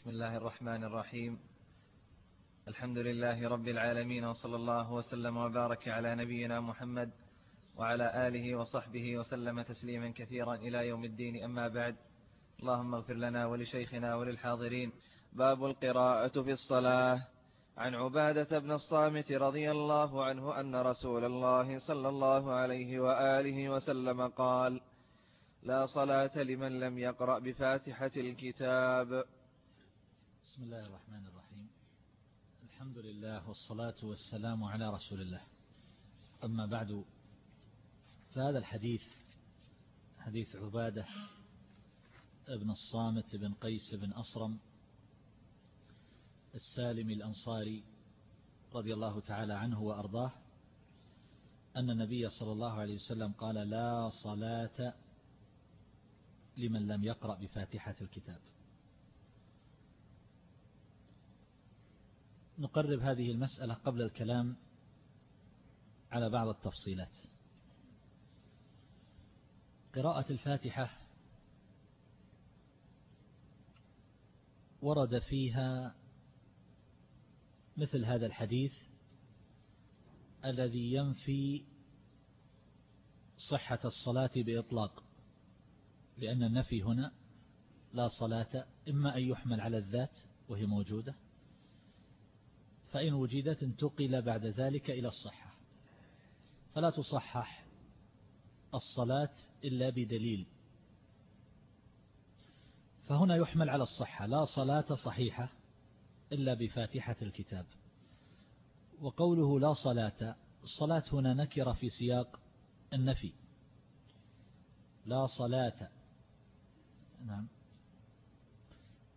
بسم الله الرحمن الرحيم. الحمد لله رب العالمين وصلى الله وسلم وبارك على نبينا محمد وعلى آله وصحبه وسلم تسليما كثيرا إلى يوم الدين. أما بعد اللهم اغفر لنا ولشيخنا وللحاضرين. باب القراءة في الصلاة. عن عبادة بن الصامت رضي الله عنه أن رسول الله صلى الله عليه وآله وسلم قال لا صلاة لمن لم يقرأ بفاتحة الكتاب. بسم الله الرحمن الرحيم. الحمد لله والصلاة والسلام على رسول الله. أما بعد فهذا الحديث حديث عبادة ابن الصامت بن قيس بن أصرم السالم الأنصاري رضي الله تعالى عنه وأرضاه أن النبي صلى الله عليه وسلم قال لا صلاة لمن لم يقرأ بفاتحة الكتاب. نقرب هذه المسألة قبل الكلام على بعض التفصيلات. قراءة الفاتحة ورد فيها مثل هذا الحديث الذي ينفي صحة الصلاة بإطلاق لأن النفي هنا لا صلاة إما أن يحمل على الذات وهي موجودة فإن وجدت انتقل بعد ذلك إلى الصحة. فلا تصحح الصلاة إلا بدليل. فهنا يحمل على الصحة. لا صلاة صحيحة إلا بفاتحة الكتاب. وقوله لا صلاة الصلاة هنا نكر في سياق النفي. لا صلاة. نعم.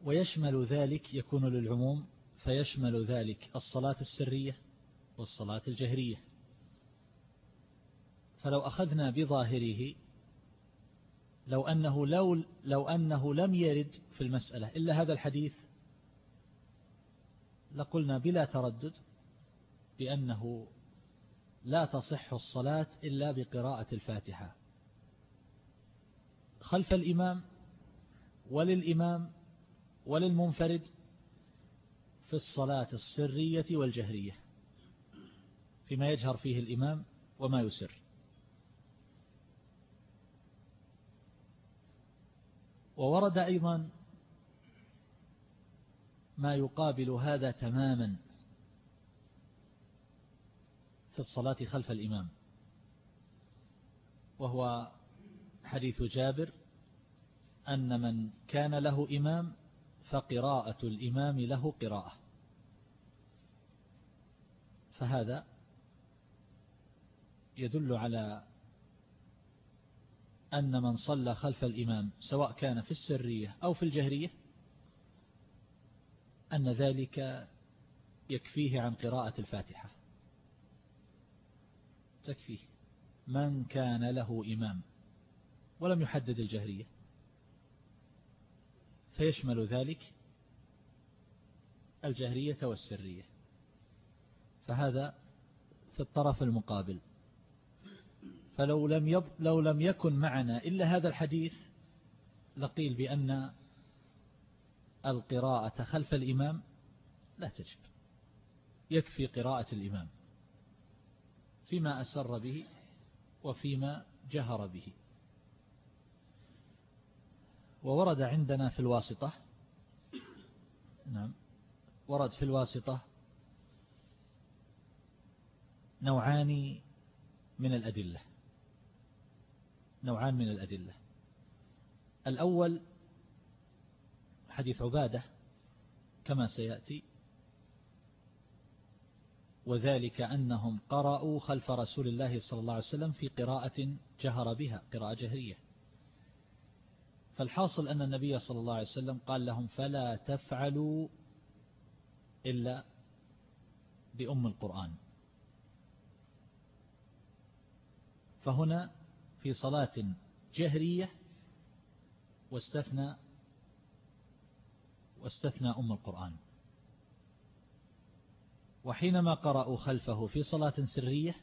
ويشمل ذلك يكون للعموم فيشمل ذلك الصلاة السرية والصلاة الجهرية. فلو أخذنا بظاهره لو أنه, لو, لو أنه لم يرد في المسألة إلا هذا الحديث لقلنا بلا تردد بأنه لا تصح الصلاة إلا بقراءة الفاتحة. خلف الإمام وللإمام وللمنفرد في الصلاة السرية والجهرية فيما يجهر فيه الإمام وما يسر. وورد أيضا ما يقابل هذا تماما في الصلاة خلف الإمام وهو حديث جابر أن من كان له إمام فقراءة الإمام له قراءة. فهذا يدل على أن من صلى خلف الإمام سواء كان في السرية أو في الجهرية أن ذلك يكفيه عن قراءة الفاتحة. تكفيه. من كان له إمام ولم يحدد الجهرية فيشمل ذلك الجهرية والسرية. فهذا في الطرف المقابل. فلو لم يب لو لم يكن معنا إلا هذا الحديث لقيل بأن القراءة خلف الإمام لا تجب. يكفي قراءة الإمام فيما أسر به وفيما جهر به. وورد عندنا في الواسطة نعم ورد في الواسطة نوعان من الأدلة. نوعان من الأدلة. الأول حديث عبادة كما سيأتي وذلك أنهم قرأوا خلف رسول الله صلى الله عليه وسلم في قراءة جهر بها قراءة جهرية. فالحاصل أن النبي صلى الله عليه وسلم قال لهم فلا تفعلوا إلا بأم القرآن. فهنا في صلاة جهرية واستثنى واستثنى أم القرآن. وحينما قرأوا خلفه في صلاة سرية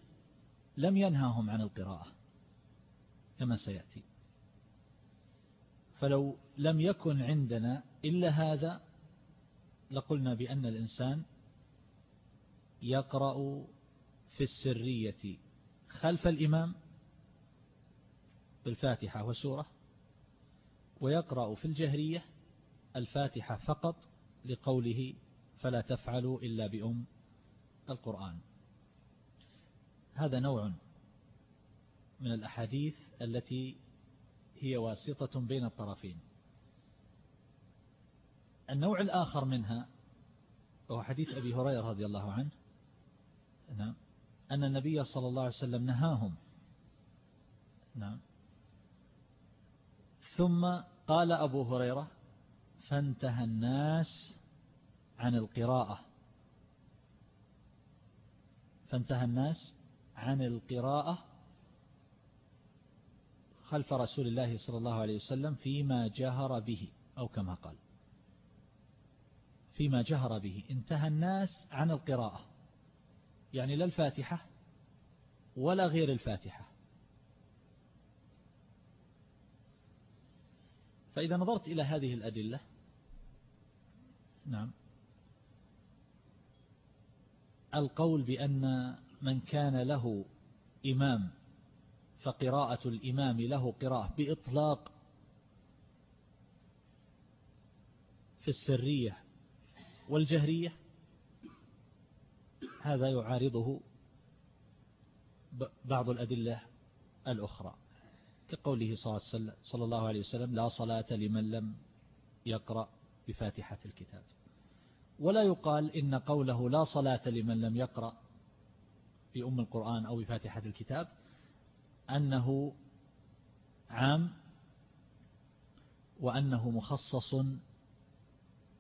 لم ينهاهم عن القراءة كما سيأتي. فلو لم يكن عندنا إلا هذا لقلنا بأن الإنسان يقرأ في السرية خلف الإمام بالفاتحة وسورة ويقرأ في الجهرية الفاتحة فقط لقوله فلا تفعلوا إلا بأم القرآن. هذا نوع من الأحاديث التي هي واسطة بين الطرفين. النوع الآخر منها وهو حديث أبي هريرة رضي الله عنه نعم أن النبي صلى الله عليه وسلم نهاهم نعم ثم قال أبو هريرة فانتهى الناس عن القراءة. فانتهى الناس عن القراءة خلف رسول الله صلى الله عليه وسلم فيما جهر به أو كما قال. فيما جهر به. انتهى الناس عن القراءة. يعني لا الفاتحة ولا غير الفاتحة. فإذا نظرت إلى هذه الأدلة نعم القول بأن من كان له إمام فقراءة الإمام له قراءة بإطلاق في السرية والجهرية هذا يعارضه بعض الأدلة الأخرى. كقوله صلى الله عليه وسلم لا صلاة لمن لم يقرأ بفاتحة الكتاب. ولا يقال إن قوله لا صلاة لمن لم يقرأ بأم القرآن أو بفاتحة الكتاب أنه عام وأنه مخصص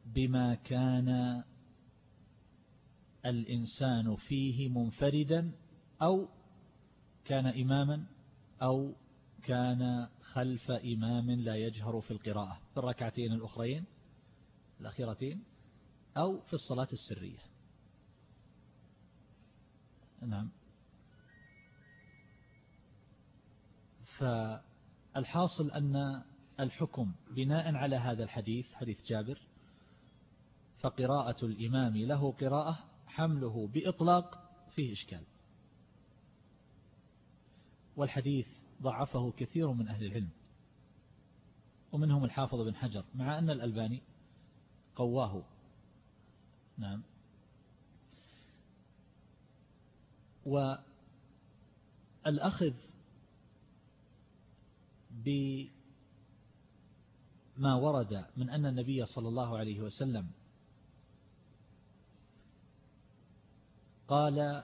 بما كان الإنسان فيه منفردا أو كان إماما أو كان خلف إمام لا يجهر في القراءة في الركعتين الأخرين الأخيرتين أو في الصلاة السرية. نعم. فالحاصل أن الحكم بناء على هذا الحديث حديث جابر فقراءة الإمام له قراءة حمله بإطلاق فيه إشكال. والحديث ضعفه كثير من أهل العلم ومنهم الحافظ بن حجر مع أن الألباني قواه. نعم. والأخذ بما ورد من أن النبي صلى الله عليه وسلم قال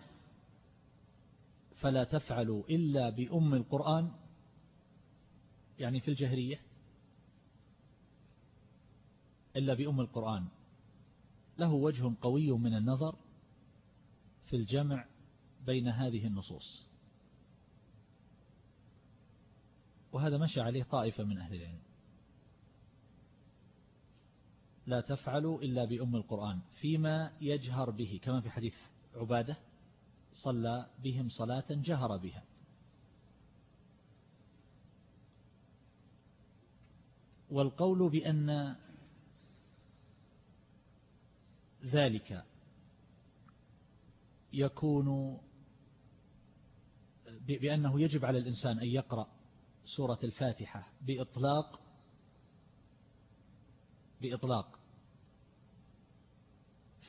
فلا تفعلوا إلا بأم القرآن يعني في الجهرية إلا بأم القرآن. له وجه قوي من النظر في الجمع بين هذه النصوص. وهذا مشى عليه طائفة من أهل العلم. لا تفعلوا إلا بأم القرآن فيما يجهر به كما في حديث عبادة صلى بهم صلاة جهر بها. والقول بأن ذلك يكون بأنه يجب على الإنسان أن يقرأ سورة الفاتحة بإطلاق بإطلاق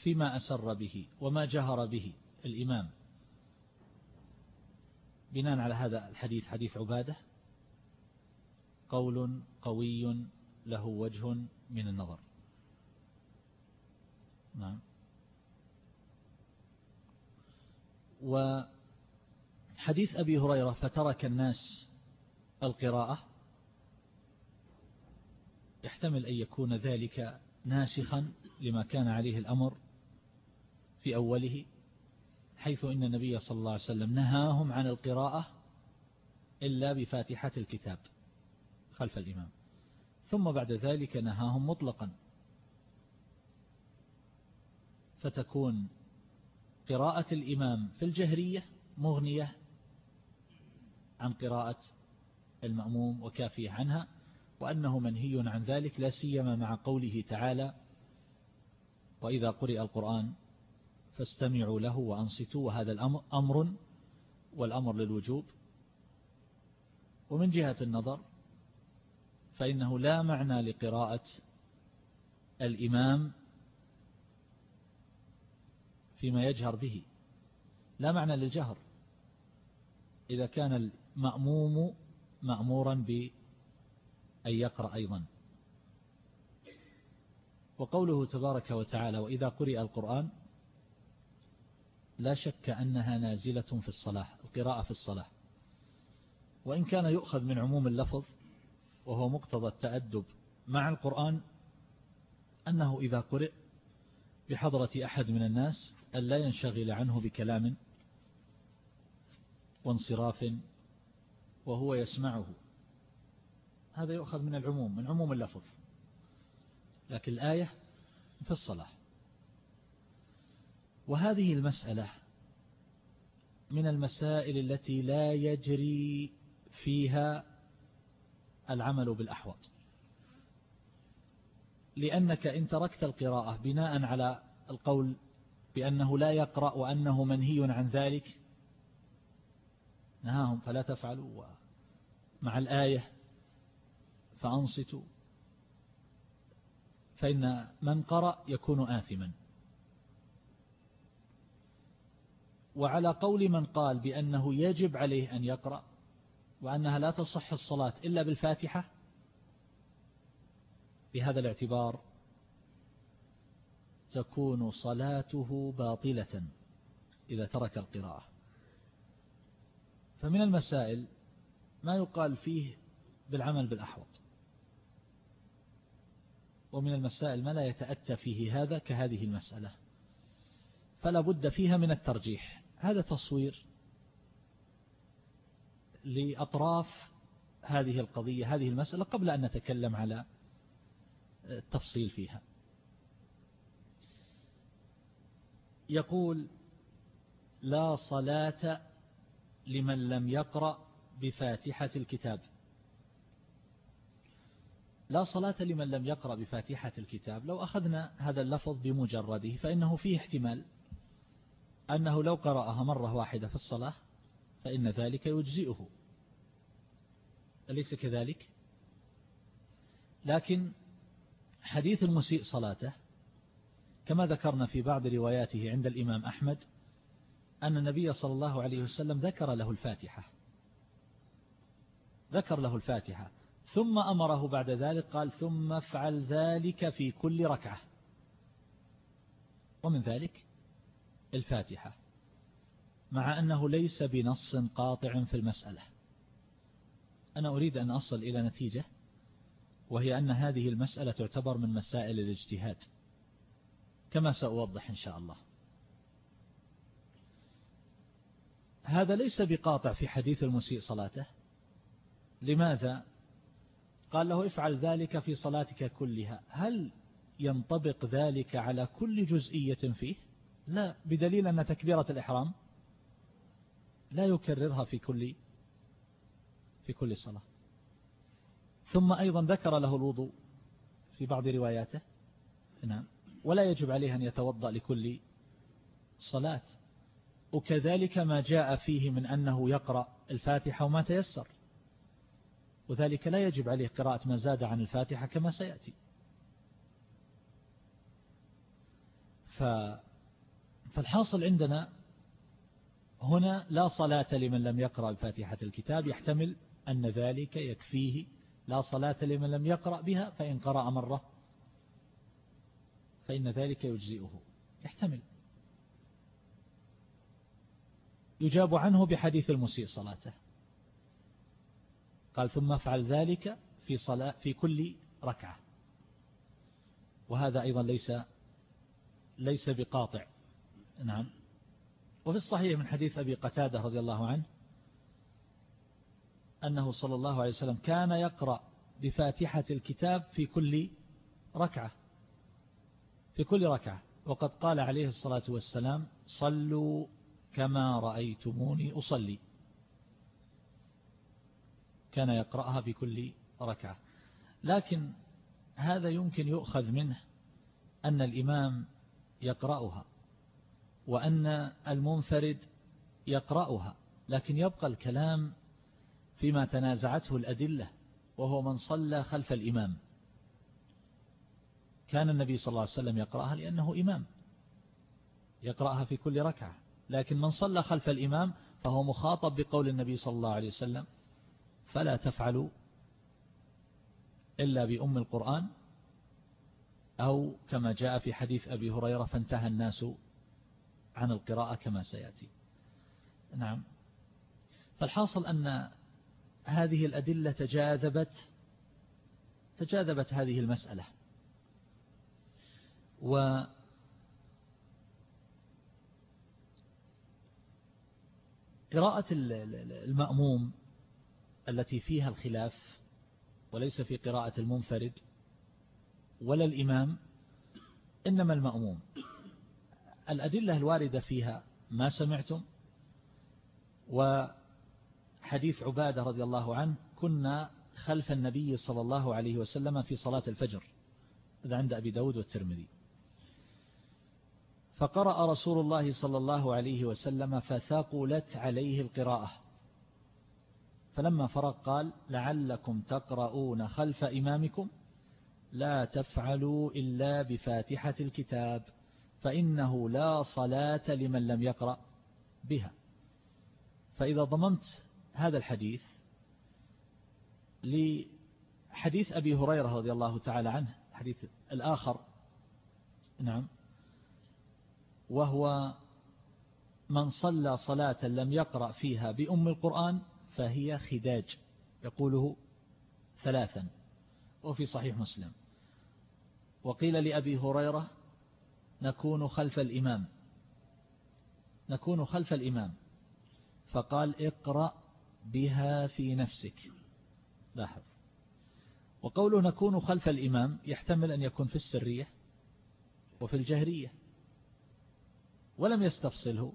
فيما أسر به وما جهر به الإمام. بناء على هذا الحديث حديث عبادة قول قوي له وجه من النظر. نعم. وحديث أبي هريرة فترك الناس القراءة يحتمل أن يكون ذلك ناسخا لما كان عليه الأمر في أوله. حيث إن النبي صلى الله عليه وسلم نهاهم عن القراءة إلا بفاتحة الكتاب خلف الإمام. ثم بعد ذلك نهاهم مطلقا. فتكون قراءة الإمام في الجهرية مغنية عن قراءة المأموم وكافية عنها وأنه منهي عن ذلك لا سيما مع قوله تعالى وإذا قرئ القرآن فاستمعوا له وأنصتوا وهذا الأمر أمر والأمر للوجوب. ومن جهة النظر فإنه لا معنى لقراءة الإمام فيما يجهر به. لا معنى للجهر. إذا كان المأموم مأمورا بأن يقرأ أيضا. وقوله تبارك وتعالى وإذا قرئ القرآن لا شك أنها نازلة في الصلاة القراءة في الصلاة وإن كان يؤخذ من عموم اللفظ وهو مقتضى التأدب مع القرآن أنه إذا قرئ بحضرة أحد من الناس أن لا ينشغل عنه بكلام وانصراف وهو يسمعه. هذا يؤخذ من العموم من عموم اللفظ. لكن الآية في الصلاة وهذه المسألة من المسائل التي لا يجري فيها العمل بالأحوط. لأنك إن تركت القراءة بناء على القول بأنه لا يقرأ وأنه منهي عن ذلك نهاهم فلا تفعلوا. مع الآية فأنصتوا. فإن من قرأ يكون آثما. وعلى قول من قال بأنه يجب عليه أن يقرأ وأنها لا تصح الصلاة إلا بالفاتحة بهذا الاعتبار تكون صلاته باطلة إذا ترك القراءة. فمن المسائل ما يقال فيه بالعمل بالأحوط ومن المسائل ما لا يتأتى فيه هذا كهذه المسألة فلا بد فيها من الترجيح. هذا تصوير لأطراف هذه القضية هذه المسألة قبل أن نتكلم على التفصيل فيها. يقول لا صلاة لمن لم يقرأ بفاتحة الكتاب. لا صلاة لمن لم يقرأ بفاتحة الكتاب. لو أخذنا هذا اللفظ بمجرده فإنه فيه احتمال أنه لو قرأها مرة واحدة في الصلاة فإن ذلك يجزئه. أليس كذلك؟ لكن حديث المسيء صلاته كما ذكرنا في بعض رواياته عند الإمام أحمد أن النبي صلى الله عليه وسلم ذكر له الفاتحة. ذكر له الفاتحة. ثم أمره بعد ذلك قال ثم افعل ذلك في كل ركعة. ومن ذلك الفاتحة مع أنه ليس بنص قاطع في المسألة. أنا أريد أن أصل إلى نتيجة وهي أن هذه المسألة تعتبر من مسائل الاجتهاد كما سأوضح إن شاء الله. هذا ليس بقاطع في حديث المسيء صلاته. لماذا؟ قال له افعل ذلك في صلاتك كلها. هل ينطبق ذلك على كل جزئية فيه؟ لا بدليل أن تكبيرة الإحرام لا يكررها في كل في كل صلاة. ثم أيضا ذكر له الوضوء في بعض رواياته. نعم. ولا يجب عليه أن يتوضأ لكل صلاة. وكذلك ما جاء فيه من أنه يقرأ الفاتحة وما تيسر. وذلك لا يجب عليه قراءة ما زاد عن الفاتحة كما سيأتي. ف فالحاصل عندنا هنا لا صلاة لمن لم يقرأ الفاتحة الكتاب يحتمل أن ذلك يكفيه. لا صلاة لمن لم يقرأ بها فإن قرأ مرة فإن ذلك يجزئه. يحتمل. يجاب عنه بحديث المسيء صلاته. قال ثم افعل ذلك في صلاة في كل ركعة. وهذا أيضا ليس ليس بقاطع. نعم. وفي الصحيح من حديث أبي قتادة رضي الله عنه أنه صلى الله عليه وسلم كان يقرأ بفاتحة الكتاب في كل ركعة في كل ركعة. وقد قال عليه الصلاة والسلام صلوا كما رأيتموني أصلي. كان يقرأها في كل ركعة. لكن هذا يمكن يؤخذ منه أن الإمام يقرأها. وأن المنفرد يقرأها لكن يبقى الكلام فيما تنازعته الأدلة وهو من صلى خلف الإمام. كان النبي صلى الله عليه وسلم يقرأها لأنه إمام يقرأها في كل ركعة لكن من صلى خلف الإمام فهو مخاطب بقول النبي صلى الله عليه وسلم فلا تفعلوا إلا بأم القرآن أو كما جاء في حديث أبي هريرة فانتهى الناس عن القراءة كما سيأتي. نعم. فالحاصل أن هذه الأدلة تجاذبت تجاذبت هذه المسألة. و قراءة المأموم التي فيها الخلاف وليس في قراءة المنفرد ولا الإمام إنما المأموم. الأدلة الواردة فيها ما سمعتم؟ وحديث عبادة رضي الله عنه كنا خلف النبي صلى الله عليه وسلم في صلاة الفجر هذا عند أبي داود والترمذي. فقرأ رسول الله صلى الله عليه وسلم فثقلت عليه القراءة. فلما فرق قال لعلكم تقرؤون خلف إمامكم لا تفعلوا إلا بفاتحة الكتاب. فإنه لا صلاة لمن لم يقرأ بها. فإذا ضممت هذا الحديث لحديث أبي هريرة رضي الله تعالى عنه الحديث الآخر نعم وهو من صلى صلاة لم يقرأ فيها بأم القرآن فهي خداج يقوله ثلاثا وفي صحيح مسلم. وقيل لأبي هريرة نكون خلف الإمام. نكون خلف الإمام. فقال اقرأ بها في نفسك. لاحظ. وقوله نكون خلف الإمام يحتمل أن يكون في السرية وفي الجهرية. ولم يستفصله.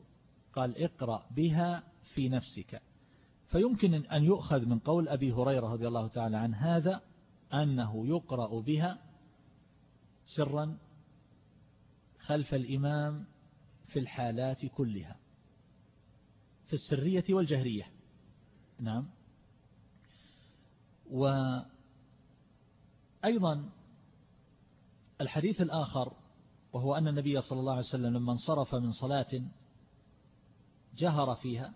قال اقرأ بها في نفسك. فيمكن أن يؤخذ من قول أبي هريرة رضي الله تعالى عن هذا أنه يقرأ بها سرا خلف الإمام في الحالات كلها في السرية والجهرية. نعم. وأيضا الحديث الآخر وهو أن النبي صلى الله عليه وسلم لما انصرف من صلاة جهر فيها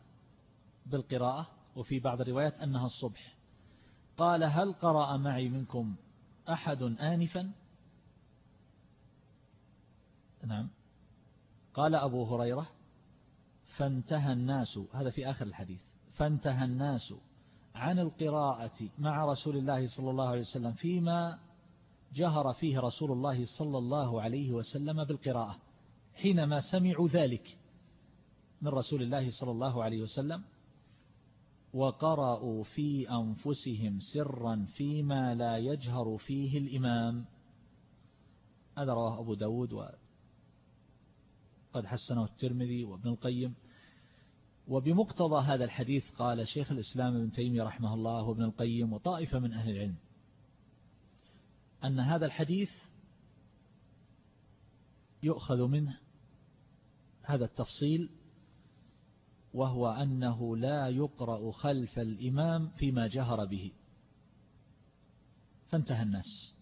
بالقراءة وفي بعض الروايات أنها الصبح قال هل قرأ معي منكم أحد آنفا؟ نعم. قال أبو هريرة فانتهى الناس هذا في آخر الحديث فانتهى الناس عن القراءة مع رسول الله صلى الله عليه وسلم فيما جهر فيه رسول الله صلى الله عليه وسلم بالقراءة حينما سمعوا ذلك من رسول الله صلى الله عليه وسلم وقرأوا في أنفسهم سرا فيما لا يجهر فيه الإمام. هذا رواه أبو داود وقد حسنه الترمذي وابن القيم. وبمقتضى هذا الحديث قال شيخ الإسلام ابن تيمية رحمه الله وابن القيم وطائفة من أهل العلم أن هذا الحديث يؤخذ منه هذا التفصيل وهو أنه لا يقرأ خلف الإمام فيما جهر به. فانتهى الناس.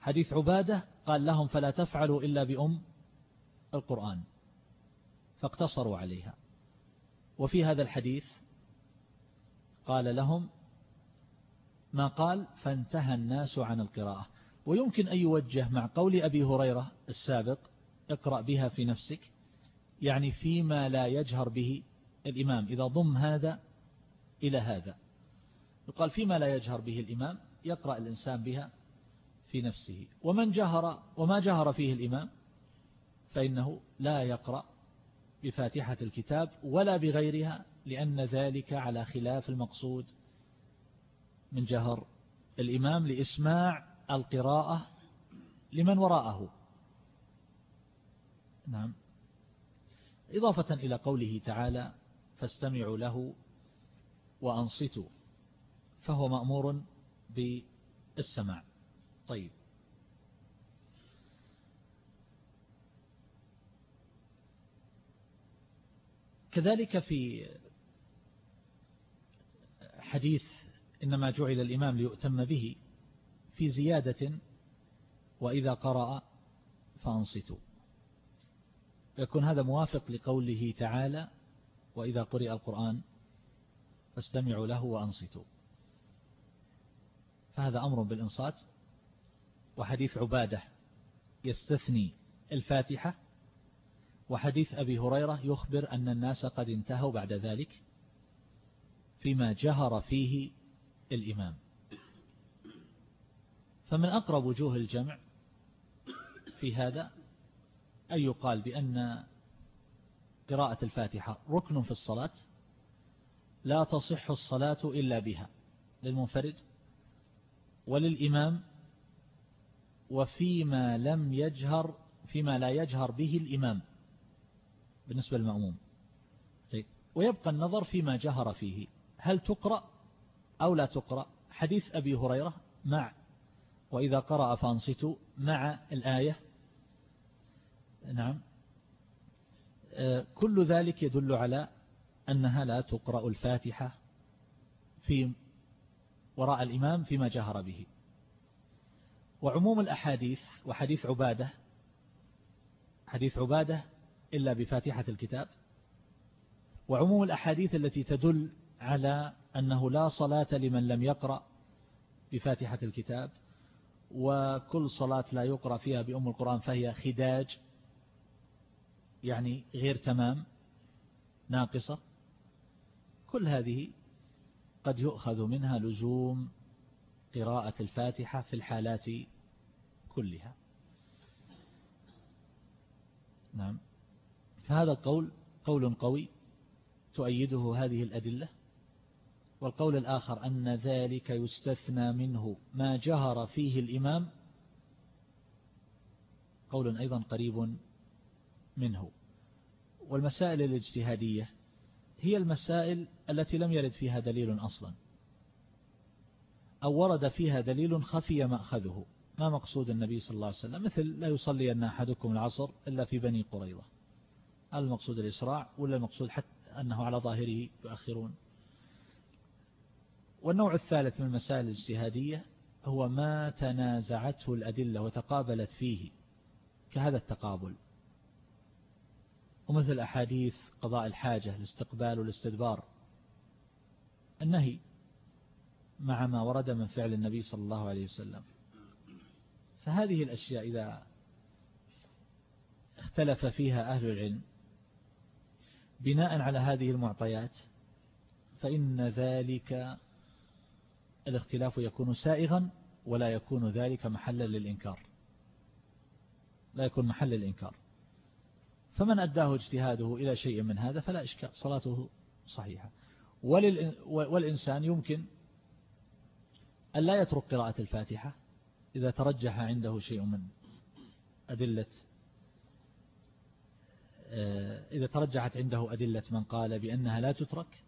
حديث عبادة قال لهم فلا تفعلوا إلا بأم القرآن فاقتصروا عليها. وفي هذا الحديث قال لهم ما قال فانتهى الناس عن القراءة. ويمكن أن يوجه مع قول أبي هريرة السابق اقرأ بها في نفسك يعني فيما لا يجهر به الإمام. إذا ضم هذا إلى هذا. يقال فيما لا يجهر به الإمام يقرأ الإنسان بها في نفسه. ومن جهر وما جهر فيه الإمام؟ فإنه لا يقرأ بفاتحة الكتاب ولا بغيرها لأن ذلك على خلاف المقصود من جهر الإمام لإسماع القراءة لمن وراءه نعم إضافة إلى قوله تعالى فاستمعوا له وأنصتوا فهو مأمور بالسماع. طيب. كذلك في حديث إنما جعل الإمام ليؤتم به في زيادة وإذا قرأ فأنصتوا. يكون هذا موافق لقوله تعالى وإذا قرئ القرآن فاستمعوا له وأنصتوا. فهذا أمر بالإنصات. وحديث عبادة يستثني الفاتحة وحديث أبي هريرة يخبر أن الناس قد انتهوا بعد ذلك فيما جهر فيه الإمام. فمن أقرب وجوه الجمع في هذا أن يقال بأن قراءة الفاتحة ركن في الصلاة لا تصح الصلاة إلا بها للمنفرد وللإمام وفيما لم يجهر فيما لا يجهر به الإمام. بالنسبة للمأموم. طيب ويبقى النظر فيما جهر فيه. هل تقرأ أو لا تقرأ؟ حديث أبي هريرة مع وإذا قرأ فأنصتوا مع الآية. نعم. آه، كل ذلك يدل على أنها لا تقرأ الفاتحة في وراء الإمام فيما جهر به. وعموم الأحاديث وحديث عبادة حديث عبادة إلا بفاتحة الكتاب. وعموم الأحاديث التي تدل على أنه لا صلاة لمن لم يقرأ بفاتحة الكتاب وكل صلاة لا يقرأ فيها بأم القرآن فهي خداج يعني غير تمام ناقصة. كل هذه قد يؤخذ منها لزوم قراءة الفاتحة في الحالات كلها. نعم. فهذا القول قول قوي تؤيده هذه الأدلة والقول الآخر أن ذلك يستثنى منه ما جهر فيه الإمام قول أيضا قريب منه. والمسائل الاجتهادية هي المسائل التي لم يرد فيها دليل أصلا أو ورد فيها دليل خفي مأخذه. ما مقصود النبي صلى الله عليه وسلم؟ مثل لا يصلي أن أحدكم العصر إلا في بني قريظة. هل المقصود الإسراع ولا المقصود حتى أنه على ظاهره يؤخرون؟ والنوع الثالث من المسائل الاجتهادية هو ما تنازعته الأدلة وتقابلت فيه كهذا التقابل. ومثل أحاديث قضاء الحاجة الاستقبال والاستدبار. النهي مع ما ورد من فعل النبي صلى الله عليه وسلم. فهذه الأشياء إذا اختلف فيها أهل العلم بناء على هذه المعطيات فإن ذلك الاختلاف يكون سائغا ولا يكون ذلك محلا للإنكار. لا يكون محل للإنكار. فمن أداه اجتهاده إلى شيء من هذا فلا إشكال صلاته صحيحة. والإنسان يمكن أن لا يترك قراءة الفاتحة إذا ترجح عنده شيء من أدلة إذا ترجحت عنده أدلة من قال بأنها لا تترك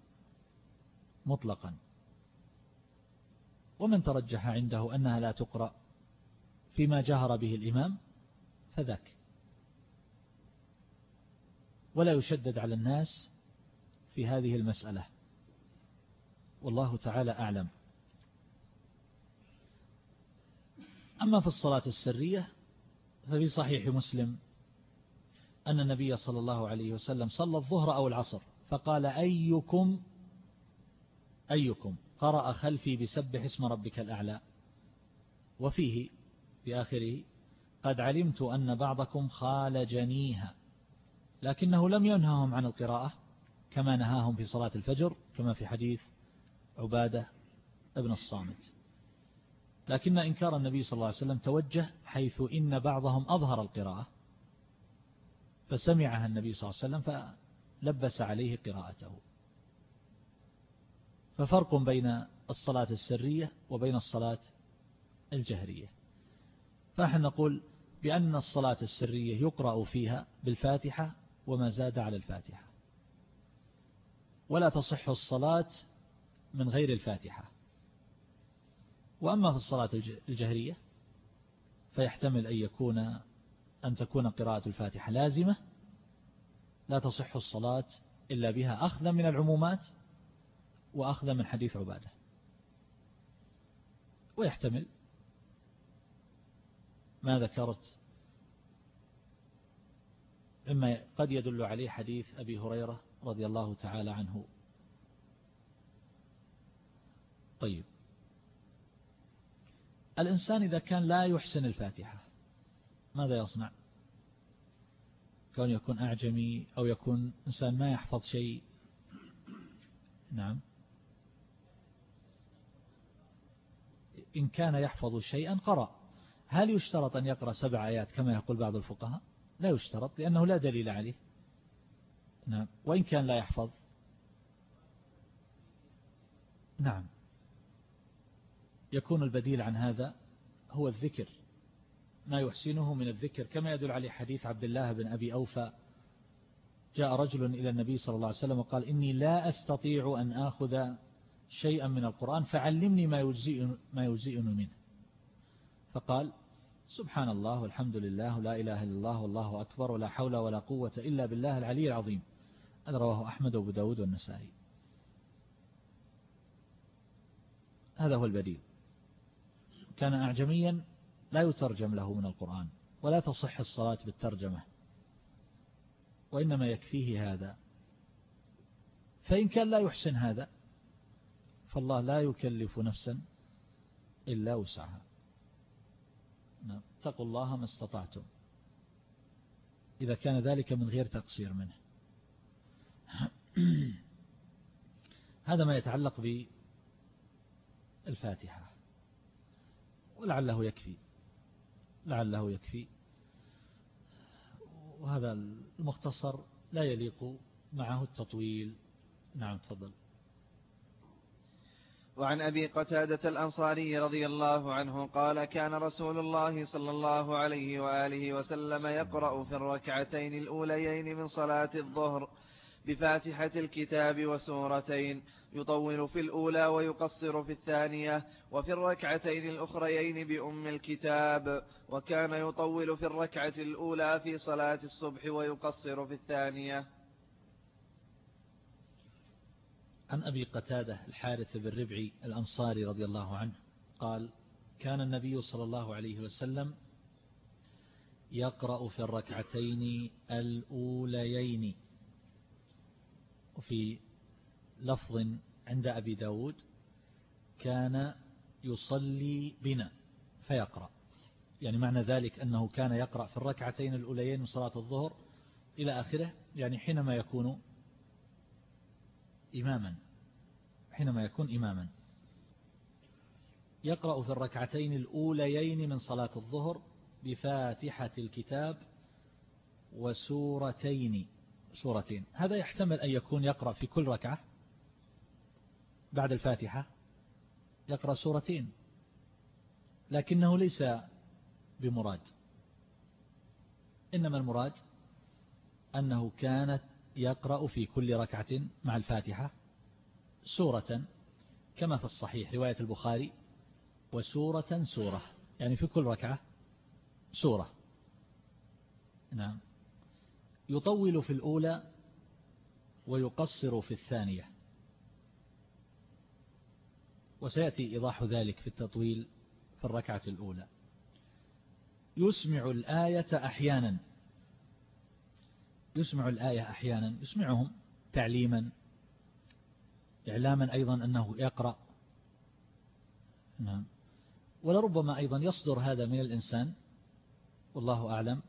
مطلقا. ومن ترجح عنده أنها لا تقرأ فيما جهر به الإمام فذاك. ولا يشدد على الناس في هذه المسألة. والله تعالى أعلم. أما في الصلاة السرية ففي صحيح مسلم أن النبي صلى الله عليه وسلم صلى الظهر أو العصر. فقال أيكم أيكم قرأ خلفي بسبح اسم ربك الأعلى. وفيه في آخره قد علمت أن بعضكم خالجنيها لكنه لم ينههم عن القراءة كما نهاهم في صلاة الفجر كما في حديث عبادة ابن الصامت. لكن إنكار النبي صلى الله عليه وسلم توجه حيث إن بعضهم أظهر القراءة فسمعها النبي صلى الله عليه وسلم فلبس عليه قراءته. ففرق بين الصلاة السرية وبين الصلاة الجهرية. فنحن نقول بأن الصلاة السرية يقرأ فيها بالفاتحة وما زاد على الفاتحة. ولا تصح الصلاة من غير الفاتحة. وأما في الصلاة الجهرية فيحتمل أن يكون أن تكون قراءة الفاتحة لازمة لا تصح الصلاة إلا بها. أخذا من العمومات وأخذا من حديث عبادة. ويحتمل ما ذكرت مما قد يدل عليه حديث أبي هريرة رضي الله تعالى عنه. طيب. الإنسان إذا كان لا يحسن الفاتحة ماذا يصنع؟ كون يكون أعجمي أو يكون إنسان ما يحفظ شيء. نعم. إن كان يحفظ شيئا قرأ. هل يشترط أن يقرأ سبع آيات كما يقول بعض الفقهاء؟ لا يشترط لأنه لا دليل عليه. نعم. وإن كان لا يحفظ؟ نعم. يكون البديل عن هذا هو الذكر. ما يحسنه من الذكر كما يدل عليه حديث عبد الله بن أبي أوفى. جاء رجل إلى النبي صلى الله عليه وسلم وقال إني لا أستطيع أن آخذ شيئا من القرآن فعلمني ما ما يجزئني منه. فقال سبحان الله والحمد لله لا إله إلا الله والله أكبر ولا حول ولا قوة إلا بالله العلي العظيم. هذا رواه أحمد وأبو داود والنسائي. هذا هو البديل. كان أعجميا لا يترجم له من القرآن ولا تصح الصلاة بالترجمة وإنما يكفيه هذا. فإن كان لا يحسن هذا فالله لا يكلف نفسا إلا وسعها. نعم. اتقوا الله ما استطعتم. إذا كان ذلك من غير تقصير منه. هذا ما يتعلق بالفاتحة ولعله يكفي. لعله يكفي. وهذا المختصر لا يليق معه التطويل. نعم تفضل. وعن أبي قتادة الأنصاري رضي الله عنه قال كان رسول الله صلى الله عليه وآله وسلم يقرأ في الركعتين الأوليين من صلاة الظهر بفاتحة الكتاب وسورتين يطول في الأولى ويقصر في الثانية وفي الركعتين الأخريين بأم الكتاب وكان يطول في الركعة الأولى في صلاة الصبح ويقصر في الثانية. عن أبي قتادة الحارث بن ربعي الأنصاري رضي الله عنه قال كان النبي صلى الله عليه وسلم يقرأ في الركعتين الأوليين. وفي لفظ عند أبي داود كان يصلي بنا فيقرأ. يعني معنى ذلك أنه كان يقرأ في الركعتين الأوليين من صلاة الظهر إلى آخره يعني حينما يكون إماما حينما يكون إماما. يقرأ في الركعتين الأوليين من صلاة الظهر بفاتحة الكتاب وسورتين. سورتين. هذا يحتمل أن يكون يقرأ في كل ركعة بعد الفاتحة يقرأ سورتين لكنه ليس بمراد. إنما المراد أنه كانت يقرأ في كل ركعة مع الفاتحة سورة كما في الصحيح رواية البخاري وسورة سورة يعني في كل ركعة سورة. نعم. يطول في الأولى ويقصر في الثانية. وسيأتي إيضاح ذلك في التطويل في الركعة الأولى. يسمع الآية أحيانا. يسمع الآية أحيانا. يسمعهم تعليما. إعلاما أيضا أنه يقرأ. نعم. ولربما أيضا يصدر هذا من الإنسان. والله أعلم.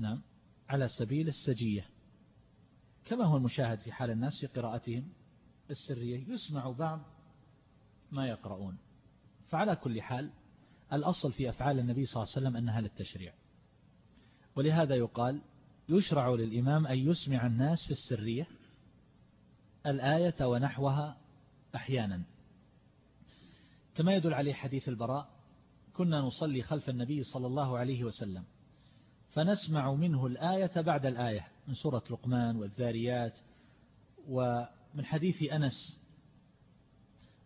نعم. على سبيل السجية. كما هو المشاهد في حال الناس في قراءتهم السرية يسمع بعض ما يقرؤون. فعلى كل حال الأصل في أفعال النبي صلى الله عليه وسلم أنها للتشريع. ولهذا يقال يشرع للإمام أن يسمع الناس في السرية الآية ونحوها أحيانا. كما يدل عليه حديث البراء كنا نصلي خلف النبي صلى الله عليه وسلم. فنسمع منه الآية بعد الآية من سورة لقمان والذاريات ومن حديث أنس.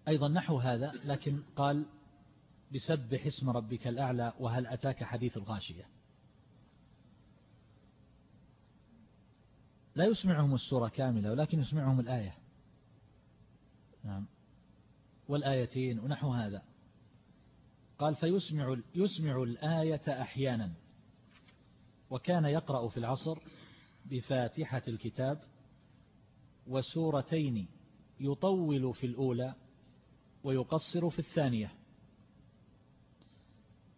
أيضا نحو هذا لكن قال بسبح اسم ربك الأعلى وهل أتاك حديث الغاشية؟ لا يسمعهم السورة كاملة ولكن يسمعهم الآية. نعم. والآيتين ونحو هذا. قال فيسمع يسمع الآية أحيانا. وكان يقرأ في العصر بفاتحة الكتاب وسورتين يطول في الأولى ويقصر في الثانية.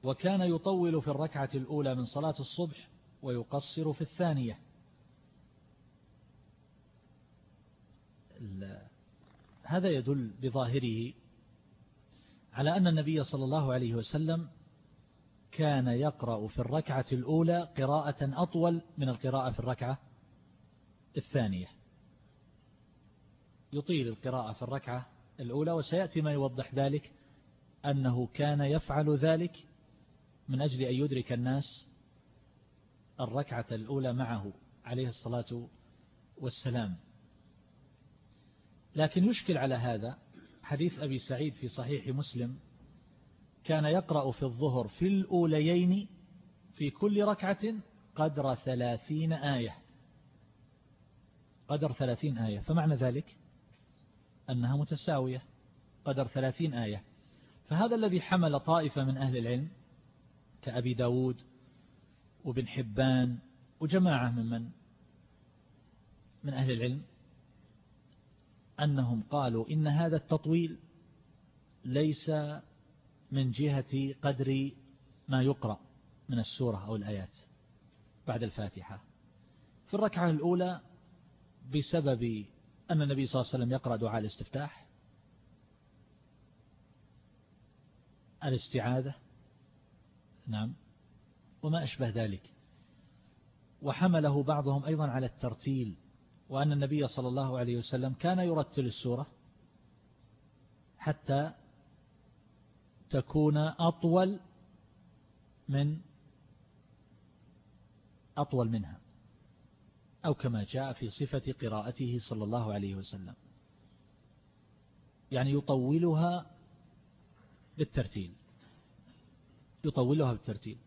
وكان يطول في الركعة الأولى من صلاة الصبح ويقصر في الثانية. هذا يدل بظاهره على أن النبي صلى الله عليه وسلم كان يقرأ في الركعة الأولى قراءة أطول من القراءة في الركعة الثانية. يطيل القراءة في الركعة الأولى وسيأتي ما يوضح ذلك أنه كان يفعل ذلك من أجل أن يدرك الناس الركعة الأولى معه عليه الصلاة والسلام. لكن يشكل على هذا حديث أبي سعيد في صحيح مسلم كان يقرأ في الظهر في الأوليين في كل ركعة قدر ثلاثين آية. قدر ثلاثين آية. فمعنى ذلك أنها متساوية. قدر ثلاثين آية. فهذا الذي حمل طائفة من أهل العلم كأبي داود وبن حبان وجماعة ممن من أهل العلم. أنهم قالوا إن هذا التطويل ليس من جهة قدر ما يقرأ من السورة أو الآيات بعد الفاتحة. في الركعة الأولى بسبب أن النبي صلى الله عليه وسلم يقرأ دعاء الاستفتاح الاستعاذة نعم وما أشبه ذلك. وحمله بعضهم أيضا على الترتيل وأن النبي صلى الله عليه وسلم كان يرتل السورة حتى تكون أطول من أطول منها أو كما جاء في صفة قراءته صلى الله عليه وسلم. يعني يطولها بالترتيل يطولها بالترتيل.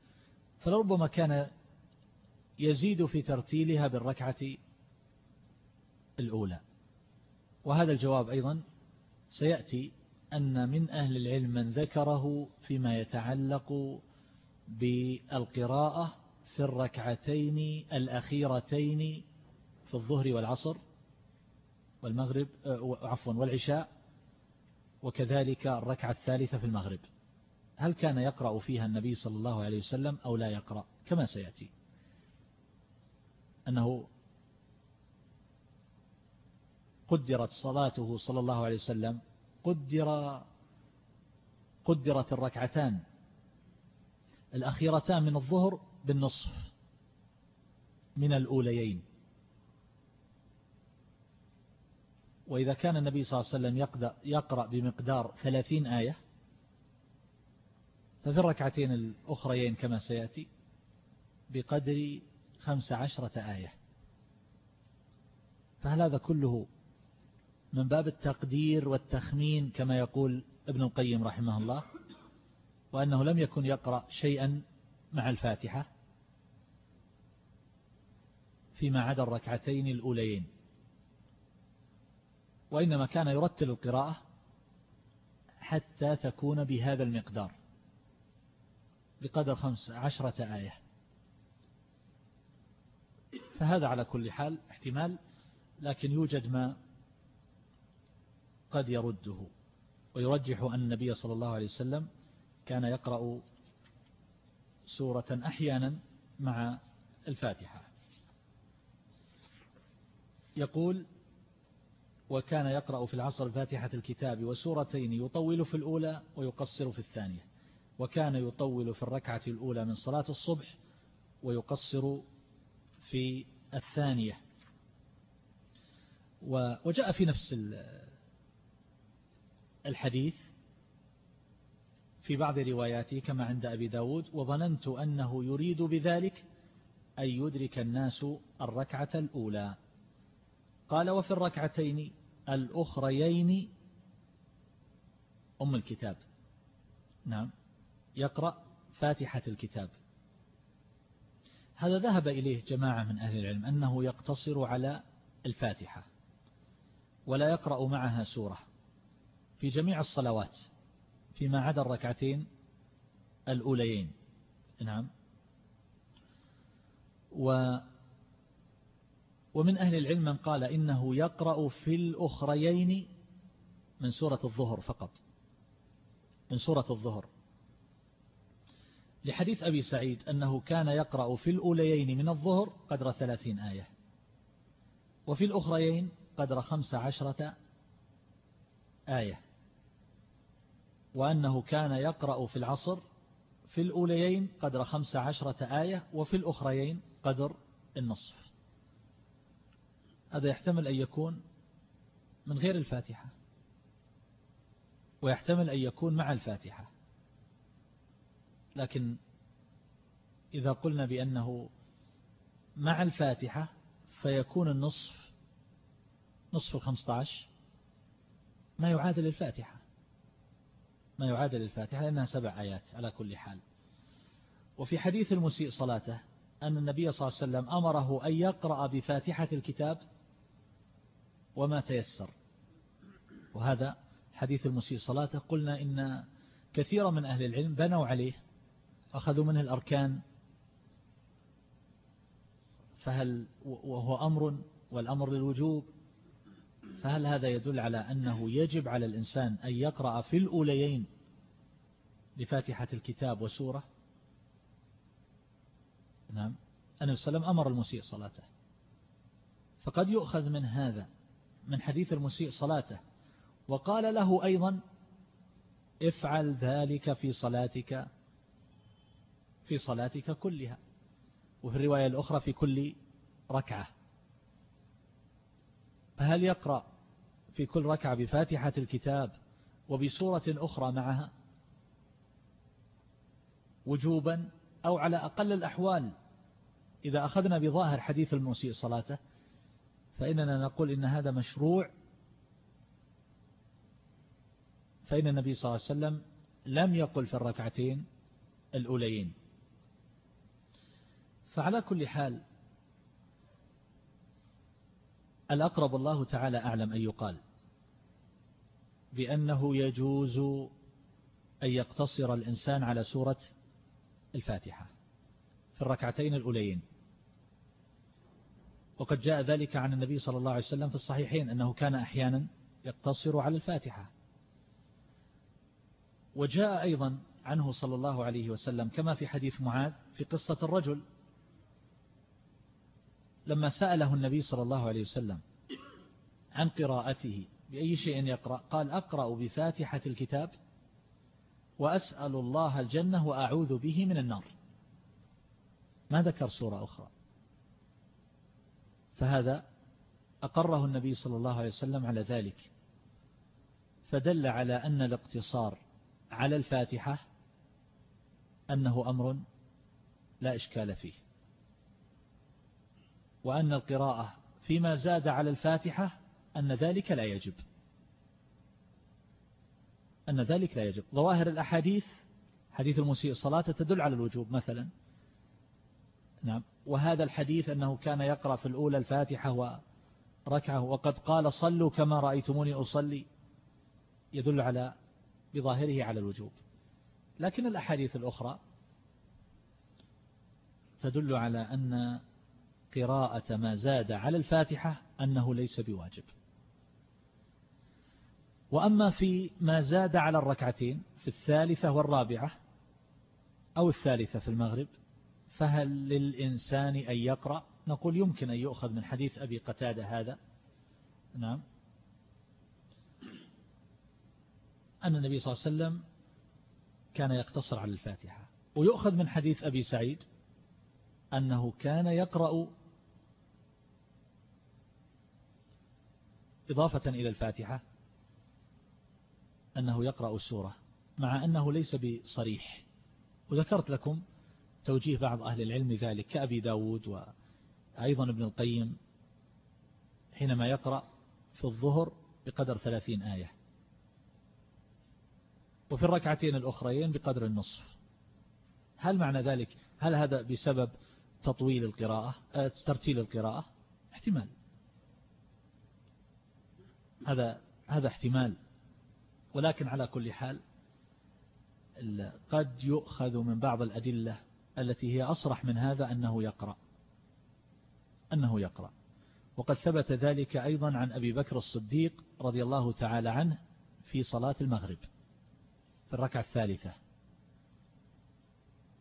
فلربما كان يزيد في ترتيلها بالركعة الأولى. وهذا الجواب أيضا سيأتي أن من أهل العلم من ذكره فيما يتعلق بالقراءة في الركعتين الأخيرتين في الظهر والعصر والمغرب آه، عفوا والعشاء وكذلك الركعة الثالثة في المغرب. هل كان يقرأ فيها النبي صلى الله عليه وسلم أو لا يقرأ؟ كما سيأتي. أنه قدرت صلاته صلى الله عليه وسلم قدر قدرت الركعتان الأخيرتان من الظهر بالنصف من الأوليين. وإذا كان النبي صلى الله عليه وسلم يقرأ بمقدار ثلاثين آية ففي الركعتين الأخريين كما سيأتي بقدر خمس عشرة آية. فهل هذا كله من باب التقدير والتخمين كما يقول ابن القيم رحمه الله وأنه لم يكن يقرأ شيئا مع الفاتحة فيما عدا الركعتين الأوليين. وإنما كان يرتل القراءة حتى تكون بهذا المقدار بقدر خمس عشرة آية. فهذا على كل حال احتمال لكن يوجد ما قد يرده. ويرجح أن النبي صلى الله عليه وسلم كان يقرأ سورة أحيانا مع الفاتحة. يقول وكان يقرأ في العصر فاتحة الكتاب وسورتين يطول في الأولى ويقصر في الثانية وكان يطول في الركعة الأولى من صلاة الصبح ويقصر في الثانية. وجاء في نفس الحديث في بعض رواياته كما عند أبي داود وظننت أنه يريد بذلك أن يدرك الناس الركعة الأولى. قال وفي الركعتين الأخريين أم الكتاب. نعم. يقرأ فاتحة الكتاب. هذا ذهب إليه جماعة من أهل العلم أنه يقتصر على الفاتحة ولا يقرأ معها سورة. في جميع الصلوات فيما عدا الركعتين الأوليين. نعم. و ومن أهل العلم من قال إنه يقرأ في الأخريين من سورة الظهر فقط. من سورة الظهر. لحديث أبي سعيد أنه كان يقرأ في الأوليين من الظهر قدر ثلاثين آية وفي الأخريين قدر خمس عشرة آية. وأنه كان يقرأ في العصر في الأوليين قدر خمس عشرة آية وفي الأخريين قدر النصف. هذا يحتمل أن يكون من غير الفاتحة ويحتمل أن يكون مع الفاتحة. لكن إذا قلنا بأنه مع الفاتحة فيكون النصف نصف الخمسة عشر. ما يعادل الفاتحة. ما يعادل الفاتحة لأنها سبع آيات على كل حال. وفي حديث المسيء صلاته أن النبي صلى الله عليه وسلم أمره أن يقرأ بفاتحة الكتاب وما تيسر. وهذا حديث المسيء صلاته. قلنا إن كثيرا من أهل العلم بنوا عليه أخذوا منه الأركان فهل وهو أمر والأمر للوجوب؟ فهل هذا يدل على أنه يجب على الإنسان أن يقرأ في الأوليين بفاتحة الكتاب وسورة؟ نعم. النبي صلى الله عليه وسلم أمر المسيء صلاته. فقد يؤخذ من هذا من حديث المسيء صلاته. وقال له أيضا افعل ذلك في صلاتك في صلاتك كلها. وفي الرواية الأخرى في كل ركعة. فهل يقرأ في كل ركعة بفاتحة الكتاب وبسورة أخرى معها؟ وجوبا أو على أقل الأحوال إذا أخذنا بظاهر حديث المسيء صلاته فإننا نقول إن هذا مشروع. فإن النبي صلى الله عليه وسلم لم يقل في الركعتين الأوليين. فعلى كل حال الأقرب الله تعالى أعلم أن يقال بأنه يجوز أن يقتصر الإنسان على سورة الفاتحة في الركعتين الأوليين. وقد جاء ذلك عن النبي صلى الله عليه وسلم في الصحيحين أنه كان أحيانا يقتصر على الفاتحة. وجاء أيضا عنه صلى الله عليه وسلم كما في حديث معاذ في قصة الرجل لما سأله النبي صلى الله عليه وسلم عن قراءته بأي شيء يقرأ؟ قال أقرأ بفاتحة الكتاب وأسأل الله الجنة وأعوذ به من النار. ما ذكر سورة أخرى؟ فهذا أقره النبي صلى الله عليه وسلم على ذلك. فدل على أن الاقتصار على الفاتحة أنه أمر لا إشكال فيه. وأن القراءة فيما زاد على الفاتحة أن ذلك لا يجب. أن ذلك لا يجب. ظواهر الأحاديث حديث المسيء الصلاة تدل على الوجوب مثلا. نعم. وهذا الحديث أنه كان يقرأ في الأولى الفاتحة وركعة وقد قال صلوا كما رأيتموني أصلي. يدل على بظاهره على الوجوب. لكن الأحاديث الأخرى تدل على أن قراءة ما زاد على الفاتحة أنه ليس بواجب. وأما في ما زاد على الركعتين في الثالثة والرابعة أو الثالثة في المغرب فهل للإنسان أن يقرأ؟ نقول يمكن أن يؤخذ من حديث أبي قتادة هذا. نعم. أن النبي صلى الله عليه وسلم كان يقتصر على الفاتحة. ويؤخذ من حديث أبي سعيد أنه كان يقرأ إضافة إلى الفاتحة أنه يقرأ السورة مع أنه ليس بصريح. وذكرت لكم توجيه بعض أهل العلم ذلك كأبي داود وأيضا ابن القيم حينما يقرأ في الظهر بقدر ثلاثين آية. وفي الركعتين الأخرين بقدر النصف. هل معنى ذلك؟ هل هذا بسبب تطويل القراءة؟ آه، ترتيل القراءة؟ احتمال. هذا هذا احتمال. ولكن على كل حال قد يؤخذ من بعض الأدلة التي هي أصرح من هذا أنه يقرأ. أنه يقرأ. وقد ثبت ذلك أيضا عن أبي بكر الصديق رضي الله تعالى عنه في صلاة المغرب في الركعة الثالثة.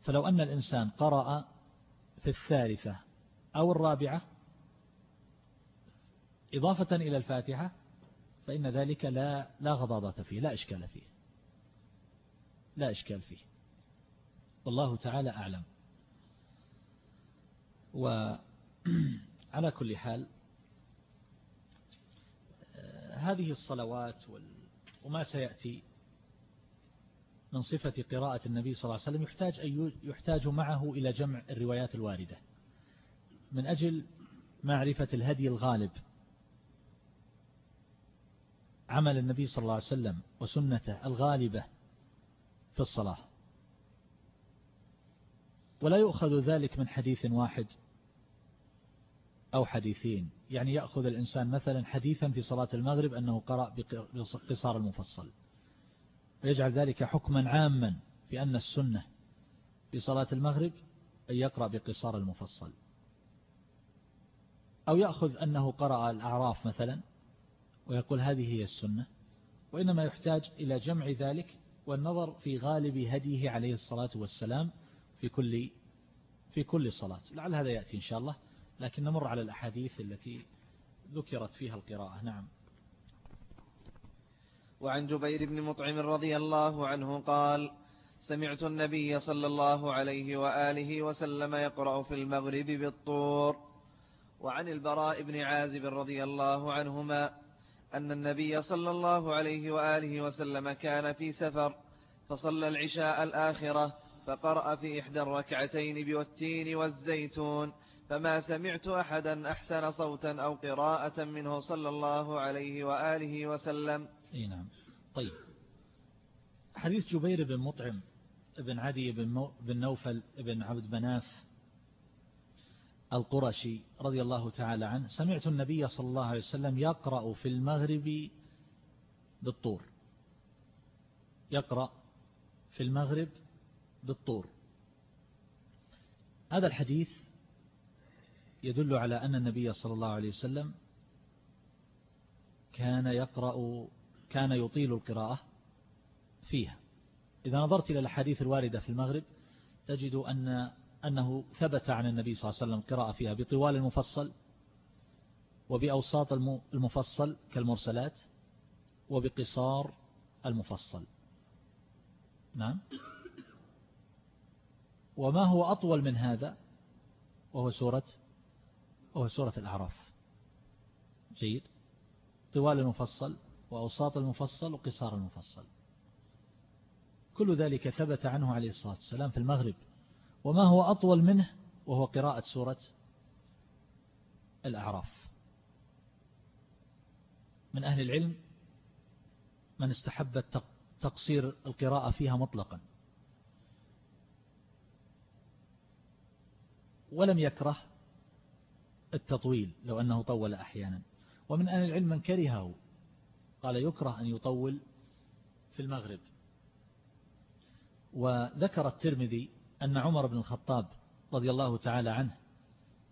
فلو أن الإنسان قرأ في الثالثة أو الرابعة إضافة إلى الفاتحة فإن ذلك لا لا غضاضة فيه لا إشكال فيه. لا إشكال فيه. والله تعالى أعلم. وعلى كل حال هذه الصلوات وما سيأتي من صفة قراءة النبي صلى الله عليه وسلم يحتاج, أن يحتاج معه إلى جمع الروايات الواردة. من أجل معرفة الهدي الغالب. عمل النبي صلى الله عليه وسلم وسنته الغالبة في الصلاة. ولا يؤخذ ذلك من حديث واحد أو حديثين. يعني يأخذ الإنسان مثلا حديثا في صلاة المغرب أنه قرأ بقصار المفصل. ويجعل ذلك حكما عاما في أن السنة في صلاة المغرب أن يقرأ بقصار المفصل. أو يأخذ أنه قرأ الأعراف مثلا ويقول هذه هي السنة وإنما يحتاج إلى جمع ذلك والنظر في غالب هديه عليه الصلاة والسلام في كل في كل صلاة. لعل هذا يأتي إن شاء الله لكن نمر على الأحاديث التي ذكرت فيها القراءة. نعم. وعن جبير بن مطعم رضي الله عنه قال سمعت النبي صلى الله عليه وآله وسلم يقرأ في المغرب بالطور. وعن البراء بن عازب رضي الله عنهما أن النبي صلى الله عليه وآله وسلم كان في سفر فصلى العشاء الآخرة فقرأ في إحدى الركعتين بالتين والزيتون فما سمعت أحدا أحسن صوتا أو قراءة منه صلى الله عليه وآله وسلم. إي نعم. طيب. حديث جبير بن مطعم بن عدي بن, بن نوفل بن عبد مناف القرشي رضي الله تعالى عنه سمعت النبي صلى الله عليه وسلم يقرأ في المغرب بالطور. يقرأ في المغرب بالطور. هذا الحديث يدل على أن النبي صلى الله عليه وسلم كان يقرأ كان يطيل القراءة فيها. إذا نظرت إلى الحديث الواردة في المغرب تجد أن أنه ثبت عن النبي صلى الله عليه وسلم القراءة فيها بطوال المفصل وبأوساط المفصل كالمرسلات وبقصار المفصل. نعم. وما هو أطول من هذا؟ وهو سورة وهو سورة الأعراف. جيد. طوال المفصل وأوساط المفصل وقصار المفصل. كل ذلك ثبت عنه عليه الصلاة والسلام في المغرب. وما هو أطول منه؟ وهو قراءة سورة الأعراف. من أهل العلم من استحب تقصير القراءة فيها مطلقا. ولم يكره التطويل لو أنه طول أحيانا. ومن أهل العلم من كرهه. قال يكره أن يطول في المغرب. وذكر الترمذي أن عمر بن الخطاب رضي الله تعالى عنه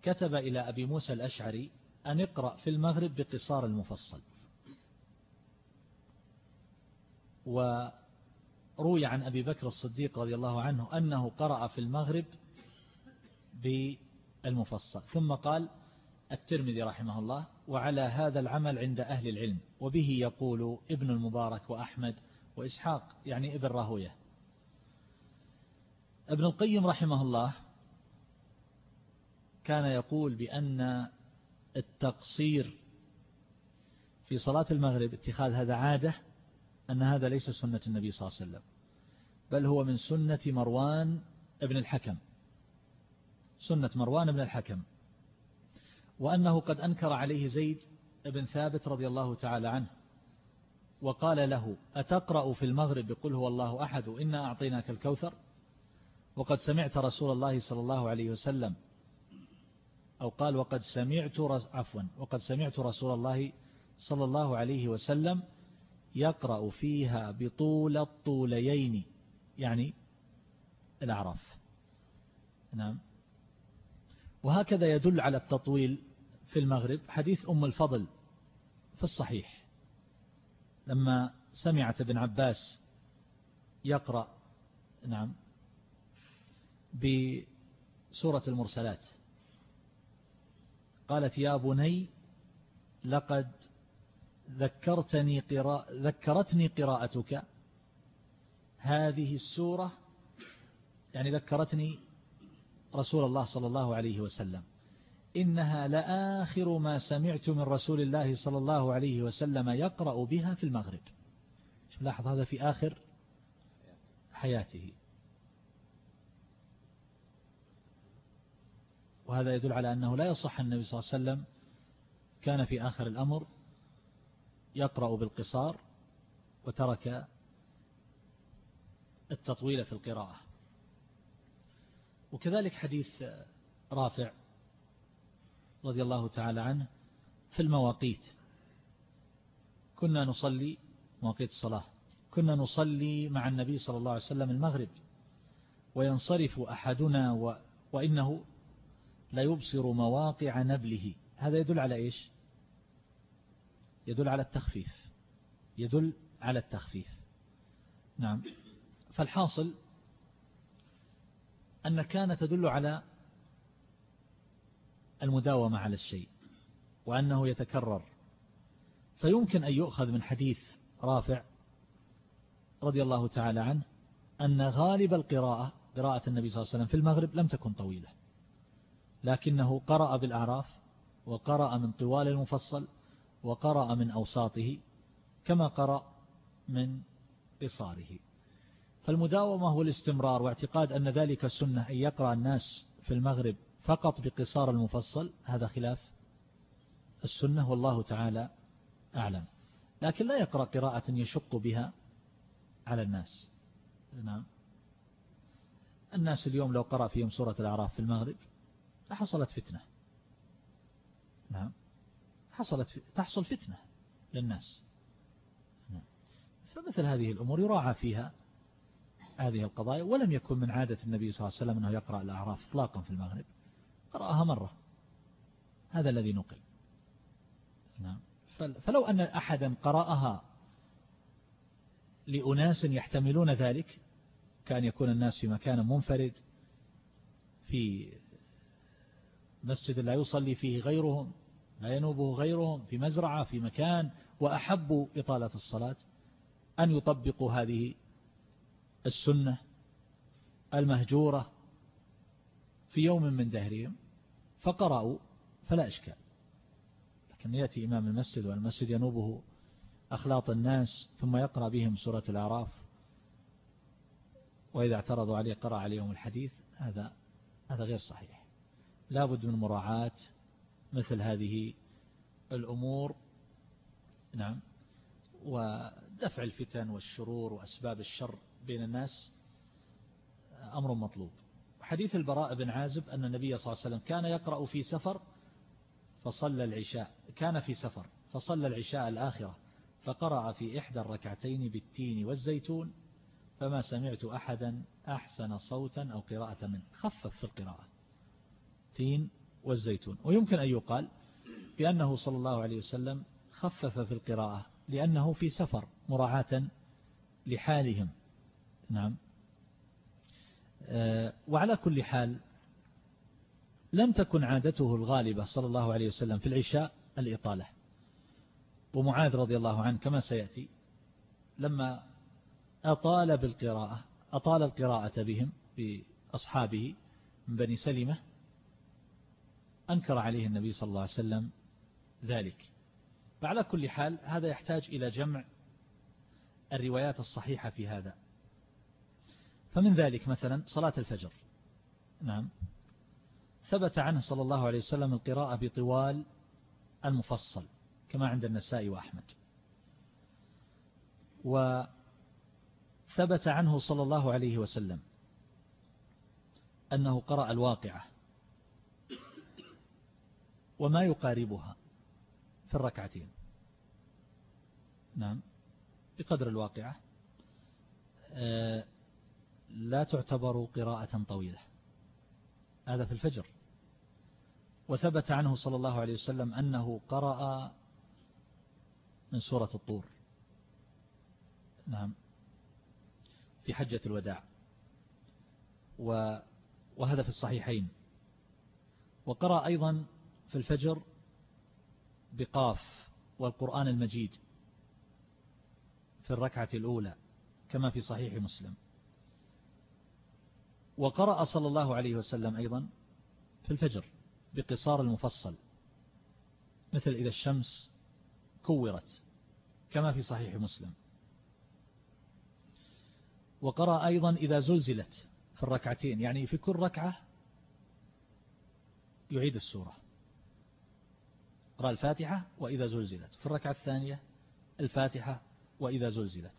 كتب إلى أبي موسى الأشعري أن اقرأ في المغرب بقصار المفصل. وروي عن أبي بكر الصديق رضي الله عنه أنه قرأ في المغرب بالمفصل. ثم قال الترمذي رحمه الله وعلى هذا العمل عند أهل العلم وبه يقول ابن المبارك وأحمد وإسحاق يعني ابن راهوية. ابن القيم رحمه الله كان يقول بأن التقصير في صلاة المغرب اتخاذ هذا عادة أن هذا ليس سنة النبي صلى الله عليه وسلم بل هو من سنة مروان ابن الحكم. سنة مروان بن الحكم. وأنه قد أنكر عليه زيد بن ثابت رضي الله تعالى عنه وقال له أتقرأ في المغرب؟ بقل هو الله أحد إنا أعطيناك الكوثر. وقد سمعت رسول الله صلى الله عليه وسلم أو قال وقد سمعت عفوا وقد سمعت رسول الله صلى الله عليه وسلم يقرأ فيها بطول الطوليين يعني الأعراف. نعم. وهكذا يدل على التطويل في المغرب. حديث أم الفضل في الصحيح. لما سمعت ابن عباس يقرأ نعم بسورة المرسلات. قالت يا بني لقد ذكرتني قراء ذكرتني قراءتك. هذه السورة يعني ذكرتني رسول الله صلى الله عليه وسلم. إنها لآخر ما سمعت من رسول الله صلى الله عليه وسلم يقرأ بها في المغرب. لاحظ هذا في آخر حياته. وهذا يدل على أنه لا يصح النبي صلى الله عليه وسلم كان في آخر الأمر يقرأ بالقصار وترك التطويل في القراءة. وكذلك حديث رافع رضي الله تعالى عنه في المواقيت. كنا نصلي مواقيت الصلاة. كنا نصلي مع النبي صلى الله عليه وسلم المغرب. وينصرف أحدنا و... وإنه لا يبصر مواقع نبله. هذا يدل على إيش؟ يدل على التخفيف. يدل على التخفيف. نعم. فالحاصل أن كان تدل على المداومة على الشيء وأنه يتكرر. فيمكن أن يؤخذ من حديث رافع رضي الله تعالى عنه أن غالب القراءة قراءة النبي صلى الله عليه وسلم في المغرب لم تكن طويلة. لكنه قرأ بالأعراف وقرأ من طوال المفصل وقرأ من أوساطه كما قرأ من قصاره فالمداومة والاستمرار واعتقاد أن ذلك السنة أن يقرأ الناس في المغرب فقط بقصار المفصل هذا خلاف السنة والله تعالى أعلم. لكن لا يقرأ قراءة يشق بها على الناس. نعم. الناس اليوم لو قرأ فيهم سورة الأعراف في المغرب لحصلت فتنة. نعم. حصلت تحصل فتنة للناس. نعم. فمثل هذه الأمور يراعى فيها هذه القضايا ولم يكن من عادة النبي صلى الله عليه وسلم أنه يقرأ الأعراف اطلاقا في المغرب. قرأها مرة. هذا الذي نقل. نعم. فلو أن أحدا قرأها لأناس يحتملون ذلك كأن يكون الناس في مكان منفرد في مسجد لا يصلي فيه غيرهم لا ينوبه غيرهم في مزرعة في مكان وأحبوا إطالة الصلاة. أن يطبقوا هذه السنة المهجورة في يوم من دهرهم فقرأوا فلا إشكال. لكن يأتي إمام المسجد والمسجد ينوبه أخلاط الناس ثم يقرأ بهم سورة الأعراف. وإذا اعترضوا عليه قرأ عليهم الحديث. هذا هذا غير صحيح. لا بد من مراعاة مثل هذه الأمور. نعم. ودفع الفتن والشرور وأسباب الشر بين الناس أمر مطلوب. حديث البراء بن عازب أن النبي صلى الله عليه وسلم كان يقرأ في سفر فصلى العشاء كان في سفر فصلى العشاء الآخرة فقرأ في إحدى الركعتين بالتين والزيتون فما سمعت أحدا أحسن صوتا أو قراءة منه. خفف في القراءة. تين والزيتون. ويمكن أن يقال بأنه صلى الله عليه وسلم خفف في القراءة لأنه في سفر مراعاة لحالهم. نعم. آه، وعلى كل حال لم تكن عادته الغالبة صلى الله عليه وسلم في العشاء الإطالة. ومعاذ رضي الله عنه كما سيأتي لما أطال بالقراءة أطال القراءة بهم بأصحابه من بني سلمة أنكر عليه النبي صلى الله عليه وسلم ذلك. فعلى كل حال هذا يحتاج إلى جمع الروايات الصحيحة في هذا. فمن ذلك مثلا صلاة الفجر. نعم. ثبت عنه صلى الله عليه وسلم القراءة بطوال المفصل كما عند النساء وأحمد. وثبت عنه صلى الله عليه وسلم أنه قرأ الواقعة. وما يقاربها في الركعتين. نعم. بقدر الواقعة آه، لا تعتبر قراءة طويلة. هذا في الفجر. وثبت عنه صلى الله عليه وسلم أنه قرأ من سورة الطور. نعم. في حجة الوداع. وهذا في الصحيحين. وقرأ أيضا في الفجر بقاف والقرآن المجيد في الركعة الأولى كما في صحيح مسلم. وقرأ صلى الله عليه وسلم أيضا في الفجر بقصار المفصل مثل إذا الشمس كورت كما في صحيح مسلم. وقرأ أيضا إذا زلزلت في الركعتين يعني في كل ركعة يعيد السورة. قرأ الفاتحة وإذا زلزلت. في الركعة الثانية الفاتحة وإذا زلزلت.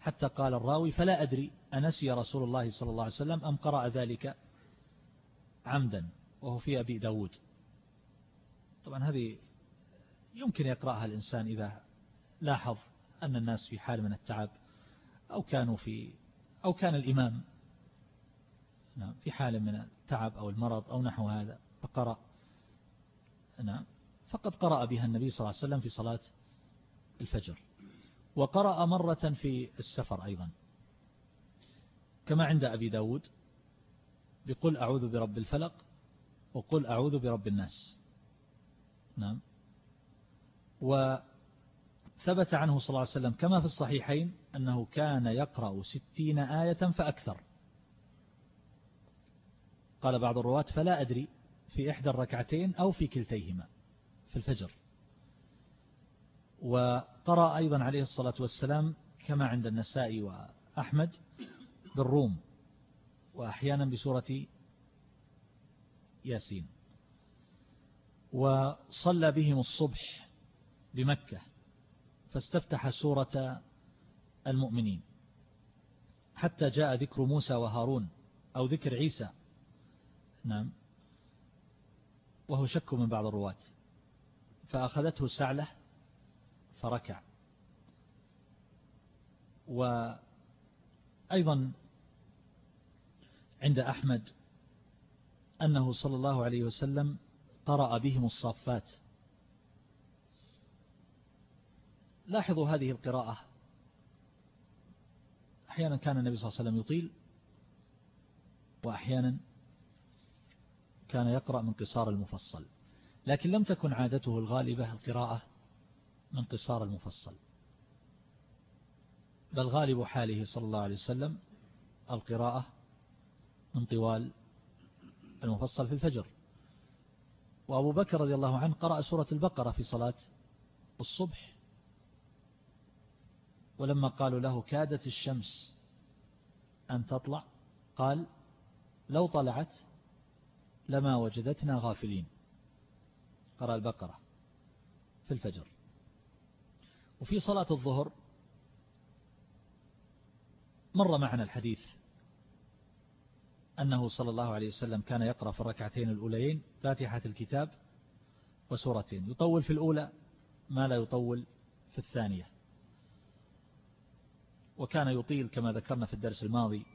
حتى قال الراوي فلا أدري أنسي رسول الله صلى الله عليه وسلم أم قرأ ذلك عمدا وهو في أبي داود. طبعا هذه يمكن يقرأها الإنسان إذا لاحظ أن الناس في حال من التعب أو كانوا في أو كان الإمام نعم في حال من التعب أو المرض أو نحو هذا فقرأ. نعم. فقد قرأ بها النبي صلى الله عليه وسلم في صلاة الفجر. وقرأ مرة في السفر أيضا. كما عند أبي داود بقل أعوذ برب الفلق وقل أعوذ برب الناس. نعم. وثبت عنه صلى الله عليه وسلم كما في الصحيحين أنه كان يقرأ ستين آية فأكثر. قال بعض الرواة فلا أدري في إحدى الركعتين أو في كلتيهما. في الفجر. وقرأ أيضا عليه الصلاة والسلام كما عند النساء وأحمد بالروم وأحيانا بسورة ياسين. وصلى بهم الصبح بمكة فاستفتح سورة المؤمنين. حتى جاء ذكر موسى وهارون أو ذكر عيسى. نعم. وهو شك من بعض الرواة. فأخذته سعلة فركع. وأيضا عند أحمد أنه صلى الله عليه وسلم قرأ بهم الصافات. لاحظوا هذه القراءة. أحيانا كان النبي صلى الله عليه وسلم يطيل وأحيانا كان يقرأ من قصار المفصل. لكن لم تكن عادته الغالبة القراءة من قصار المفصل. بل غالب حاله صلى الله عليه وسلم القراءة من طوال المفصل في الفجر. وأبو بكر رضي الله عنه قرأ سورة البقرة في صلاة الصبح ولما قالوا له كادت الشمس أن تطلع قال لو طلعت لما وجدتنا غافلين. قرأ البقرة في الفجر. وفي صلاة الظهر مر معنا الحديث أنه صلى الله عليه وسلم كان يقرأ في الركعتين الأوليين فاتحة الكتاب وسورتين. يطول في الأولى ما لا يطول في الثانية. وكان يطيل كما ذكرنا في الدرس الماضي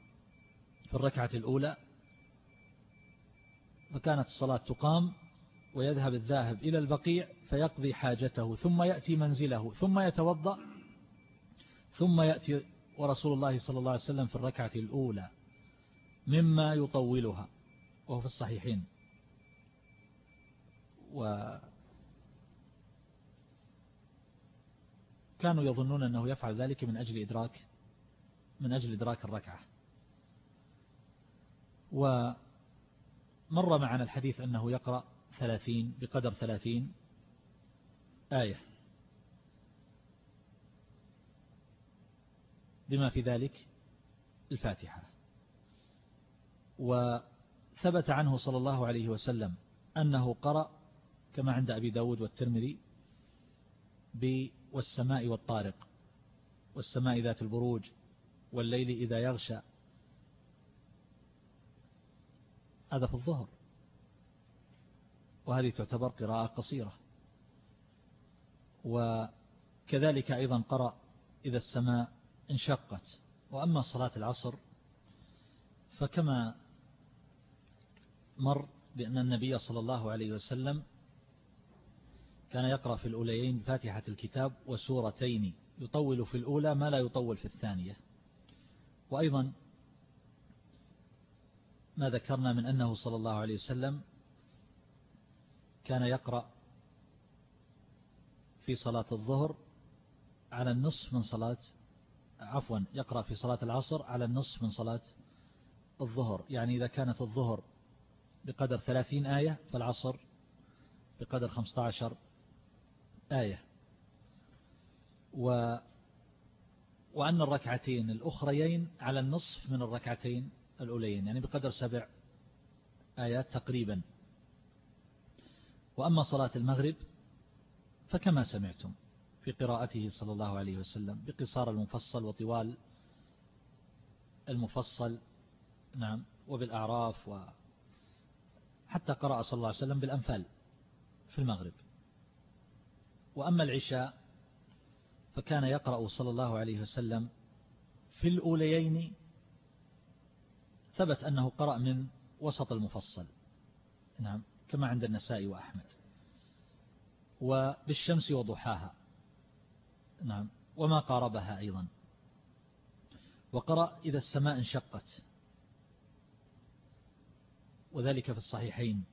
في الركعة الأولى. فكانت الصلاة تقام ويذهب الذاهب إلى البقيع فيقضي حاجته ثم يأتي منزله ثم يتوضأ ثم يأتي ورسول الله صلى الله عليه وسلم في الركعة الأولى مما يطولها وهو في الصحيحين. و كانوا يظنون أنه يفعل ذلك من أجل إدراك من أجل إدراك الركعة. ومر معنا الحديث أنه يقرأ ثلاثين بقدر ثلاثين آية. بما في ذلك الفاتحة. وثبت عنه صلى الله عليه وسلم أنه قرأ كما عند أبي داود والترمذي والسماء والطارق. والسماء ذات البروج والليل إذا يغشى. هذا في الظهر. وهذه تعتبر قراءة قصيرة. وكذلك أيضا قرأ إذا السماء انشقت. وأما صلاة العصر فكما مر بأن النبي صلى الله عليه وسلم كان يقرأ في الأوليين فاتحة الكتاب وسورتين يطول في الأولى ما لا يطول في الثانية. وأيضا ما ذكرنا من أنه صلى الله عليه وسلم كان يقرأ في صلاة الظهر على النصف من صلاة عفوا يقرأ في صلاة العصر على النصف من صلاة الظهر. يعني إذا كانت الظهر بقدر ثلاثين آية فالعصر بقدر خمسة عشر آية. و وأن الركعتين الأخريين على النصف من الركعتين الأوليين يعني بقدر سبع آيات تقريبا. وأما صلاة المغرب فكما سمعتم في قراءته صلى الله عليه وسلم بقصار المفصل وطوال المفصل نعم وبالأعراف و حتى قرأ صلى الله عليه وسلم بالأنفال في المغرب. وأما العشاء فكان يقرأ صلى الله عليه وسلم في الأوليين ثبت أنه قرأ من وسط المفصل. نعم. كما عند النساء وأحمد. وبالشمس وضحاها. نعم. وما قاربها أيضا. وقرأ إذا السماء انشقت. وذلك في الصحيحين.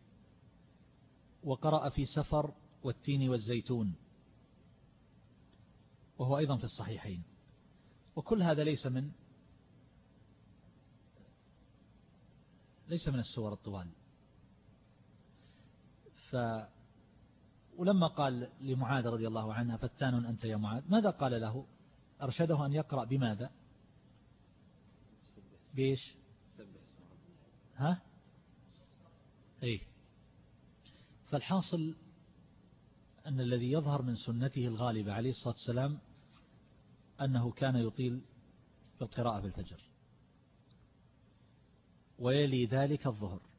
وقرأ في سفر والتين والزيتون. وهو أيضا في الصحيحين. وكل هذا ليس من ليس من السور الطوال. ف ولما قال لمعاذ رضي الله عنها فتان أنت يا معاذ. ماذا قال له؟ أرشده أن يقرأ بماذا؟ بيش ها؟ إيه. فالحاصل أن الذي يظهر من سنته الغالبة عليه الصلاة والسلام أنه كان يطيل القراءة بالفجر. ويلي ذلك الظهر.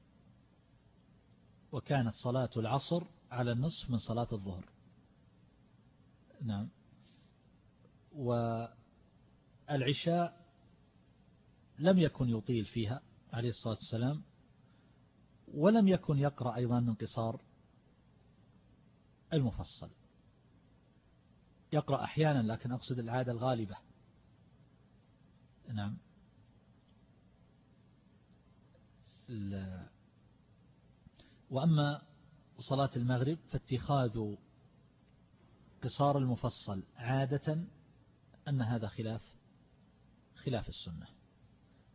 وكانت صلاة العصر على النصف من صلاة الظهر. نعم. والعشاء لم يكن يطيل فيها عليه الصلاة والسلام ولم يكن يقرأ أيضا من قصار المفصل. يقرأ أحيانا لكن أقصد العادة الغالبة. نعم. وأما صلاة المغرب فاتخاذ قصار المفصل عادة أن هذا خلاف خلاف السنة.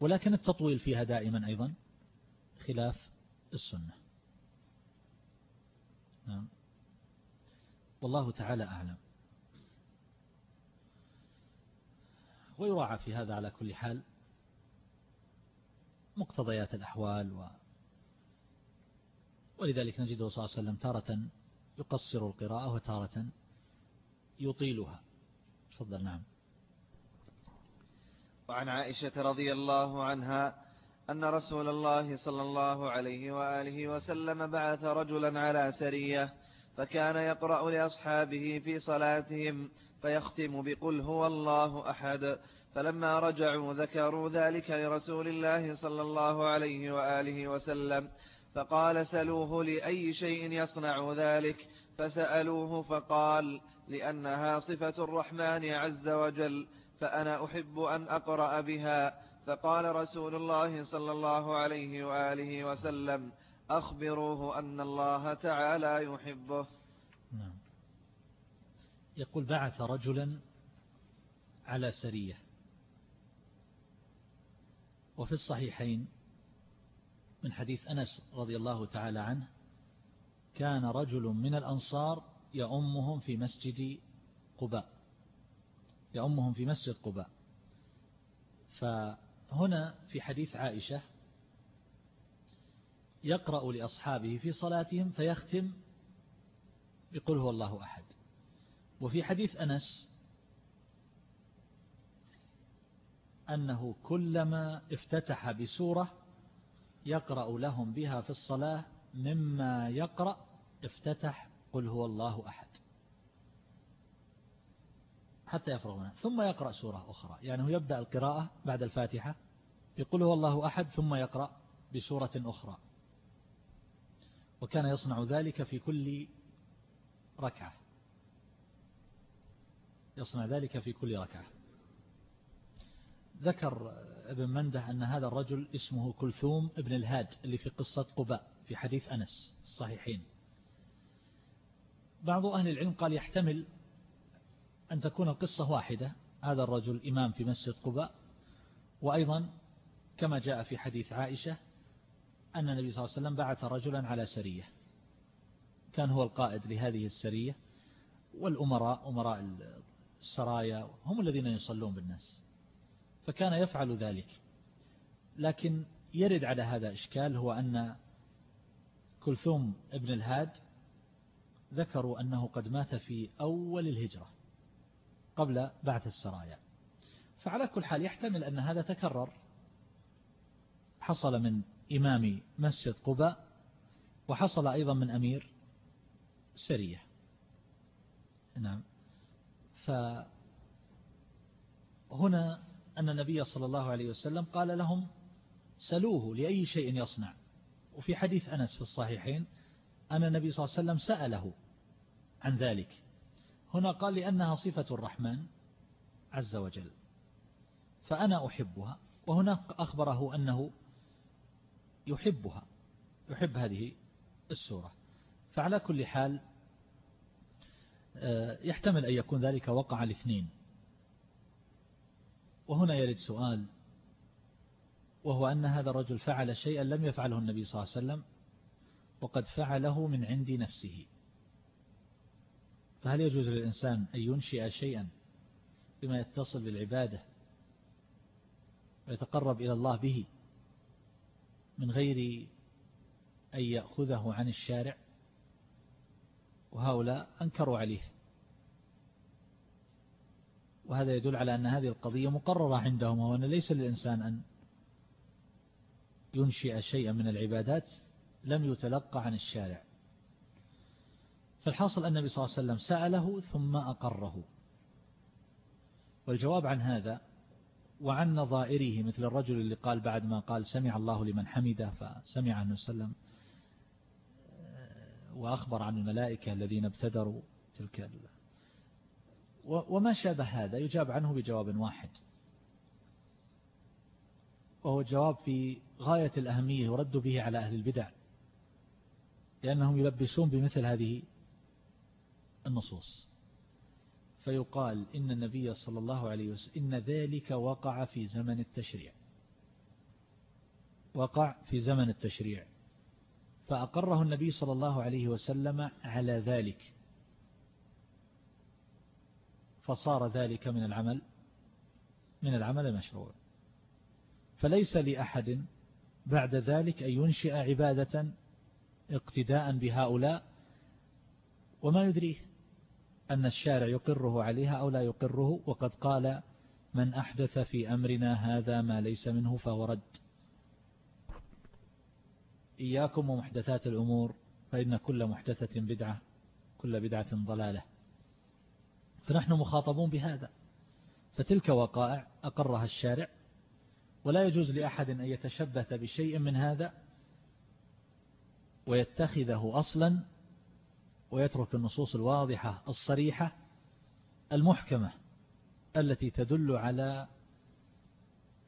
ولكن التطويل فيها دائما أيضا خلاف السنة. نعم. والله تعالى أعلم. ويراعى في هذا على كل حال مقتضيات الأحوال و ولذلك نجده صلى الله عليه وسلم تارة يقصر القراءة وتارة يطيلها. تفضل نعم. وعن عائشة رضي الله عنها أن رسول الله صلى الله عليه وآله وسلم بعث رجلا على سرية فكان يقرأ لأصحابه في صلاتهم فيختم بقل هو الله أحد. فلما رجعوا ذكروا ذلك لرسول الله صلى الله عليه وآله وسلم. فقال سلوه لأي شيء يصنع ذلك فسألوه فقال لأنها صفة الرحمن عز وجل فأنا أحب أن أقرأ بها فقال رسول الله صلى الله عليه وآله وسلم أخبروه أن الله تعالى يحبه. نعم. يقول بعث رجلا على سرية وفي الصحيحين من حديث أنس رضي الله تعالى عنه كان رجل من الأنصار يأمهم في مسجد قباء. يأمهم في مسجد قباء. فهنا في حديث عائشة يقرأ لأصحابه في صلاتهم فيختم بقل هو الله أحد. وفي حديث أنس أنه كلما افتتح بسورة يقرأ لهم بها في الصلاة مما يقرأ افتتح قل هو الله أحد. حتى يفرغ منها ثم يقرأ سورة أخرى. يعني هو يبدأ القراءة بعد الفاتحة يقول هو الله أحد ثم يقرأ بسورة أخرى. وكان يصنع ذلك في كل ركعة. يصنع ذلك في كل ركعة. ذكر ابن منده أن هذا الرجل اسمه كلثوم ابن الهاد اللي في قصة قباء في حديث أنس الصحيحين. بعض أهل العلم قال يحتمل أن تكون القصة واحدة هذا الرجل إمام في مسجد قباء وأيضا كما جاء في حديث عائشة أن النبي صلى الله عليه وسلم بعث رجلا على سرية. كان هو القائد لهذه السرية والأمراء أمراء السرايا هم الذين يصلون بالناس. فكان يفعل ذلك. لكن يرد على هذا إشكال هو أن كلثوم ابن الهاد ذكروا أنه قد مات في أول الهجرة قبل بعث السرايا. فعلى كل حال يحتمل أن هذا تكرر. حصل من إمام مسجد قباء وحصل أيضا من أمير سرية. نعم. فهنا أن النبي صلى الله عليه وسلم قال لهم سلوه لأي شيء يصنع. وفي حديث أنس في الصحيحين أن النبي صلى الله عليه وسلم سأله عن ذلك. هنا قال لأنها صفة الرحمن عز وجل فأنا أحبها. وهناك أخبره أنه يحبها يحب هذه السورة. فعلى كل حال آه، يحتمل أن يكون ذلك وقع الاثنين. وهنا يرد سؤال وهو أن هذا الرجل فعل شيئا لم يفعله النبي صلى الله عليه وسلم وقد فعله من عند نفسه. فهل يجوز للإنسان أن ينشئ شيئا بما يتصل بالعبادة ويتقرب إلى الله به من غير أن يأخذه عن الشارع؟ وهؤلاء أنكروا عليه. وهذا يدل على أن هذه القضية مقررة عندهم وأن ليس للإنسان أن ينشئ شيئا من العبادات لم يتلقى عن الشارع. فالحاصل أن النبي صلى الله عليه وسلم سأله ثم أقره. والجواب عن هذا وعن نظائره مثل الرجل اللي قال بعد ما قال سمع الله لمن حمده فسمع عنه وسلم وأخبر عن الملائكة الذين ابتدروا تلك وما شابه هذا يجاب عنه بجواب واحد. وهو الجواب في غاية الأهمية يرد به على أهل البدع لأنهم يلبسون بمثل هذه النصوص. فيقال إن النبي صلى الله عليه وسلم إن ذلك وقع في زمن التشريع. وقع في زمن التشريع. فأقره النبي صلى الله عليه وسلم على ذلك. فصار ذلك من العمل من العمل المشروع فليس لأحد بعد ذلك أن ينشئ عبادة اقتداء بهؤلاء. وما يدريه أن الشارع يقره عليها أو لا يقره. وقد قال من أحدث في أمرنا هذا ما ليس منه فهو رد. إياكم ومحدثات الأمور فإن كل محدثة بدعة كل بدعة ضلالة. فنحن مخاطبون بهذا. فتلك وقائع أقرها الشارع ولا يجوز لأحد أن يتشبث بشيء من هذا ويتخذه أصلا ويترك النصوص الواضحة الصريحة المحكمة التي تدل على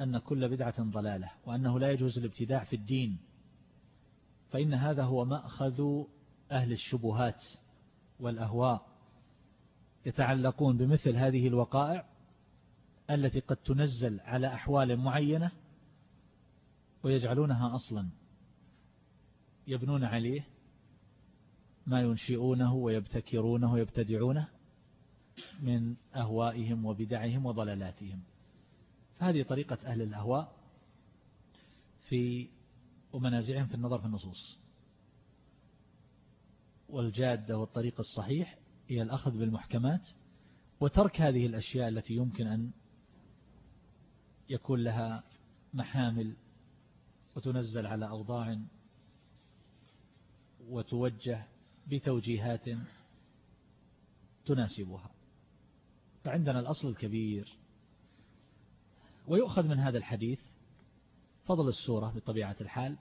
أن كل بدعة ضلالة وأنه لا يجوز الابتداع في الدين. فإن هذا هو مأخذ أهل الشبهات والأهواء. يتعلقون بمثل هذه الوقائع التي قد تنزل على أحوال معينة ويجعلونها أصلا. يبنون عليه ما ينشئونه ويبتكرونه ويبتدعونه من أهوائهم وبدعهم وضلالاتهم. فهذه طريقة أهل الأهواء في ومنازعهم في النظر في النصوص. والجادة والطريق الصحيح هي الأخذ بالمحكمات وترك هذه الأشياء التي يمكن أن يكون لها محامل وتنزل على أوضاع وتوجه بتوجيهات تناسبها. فعندنا الأصل الكبير. ويؤخذ من هذا الحديث فضل السورة بطبيعة الحال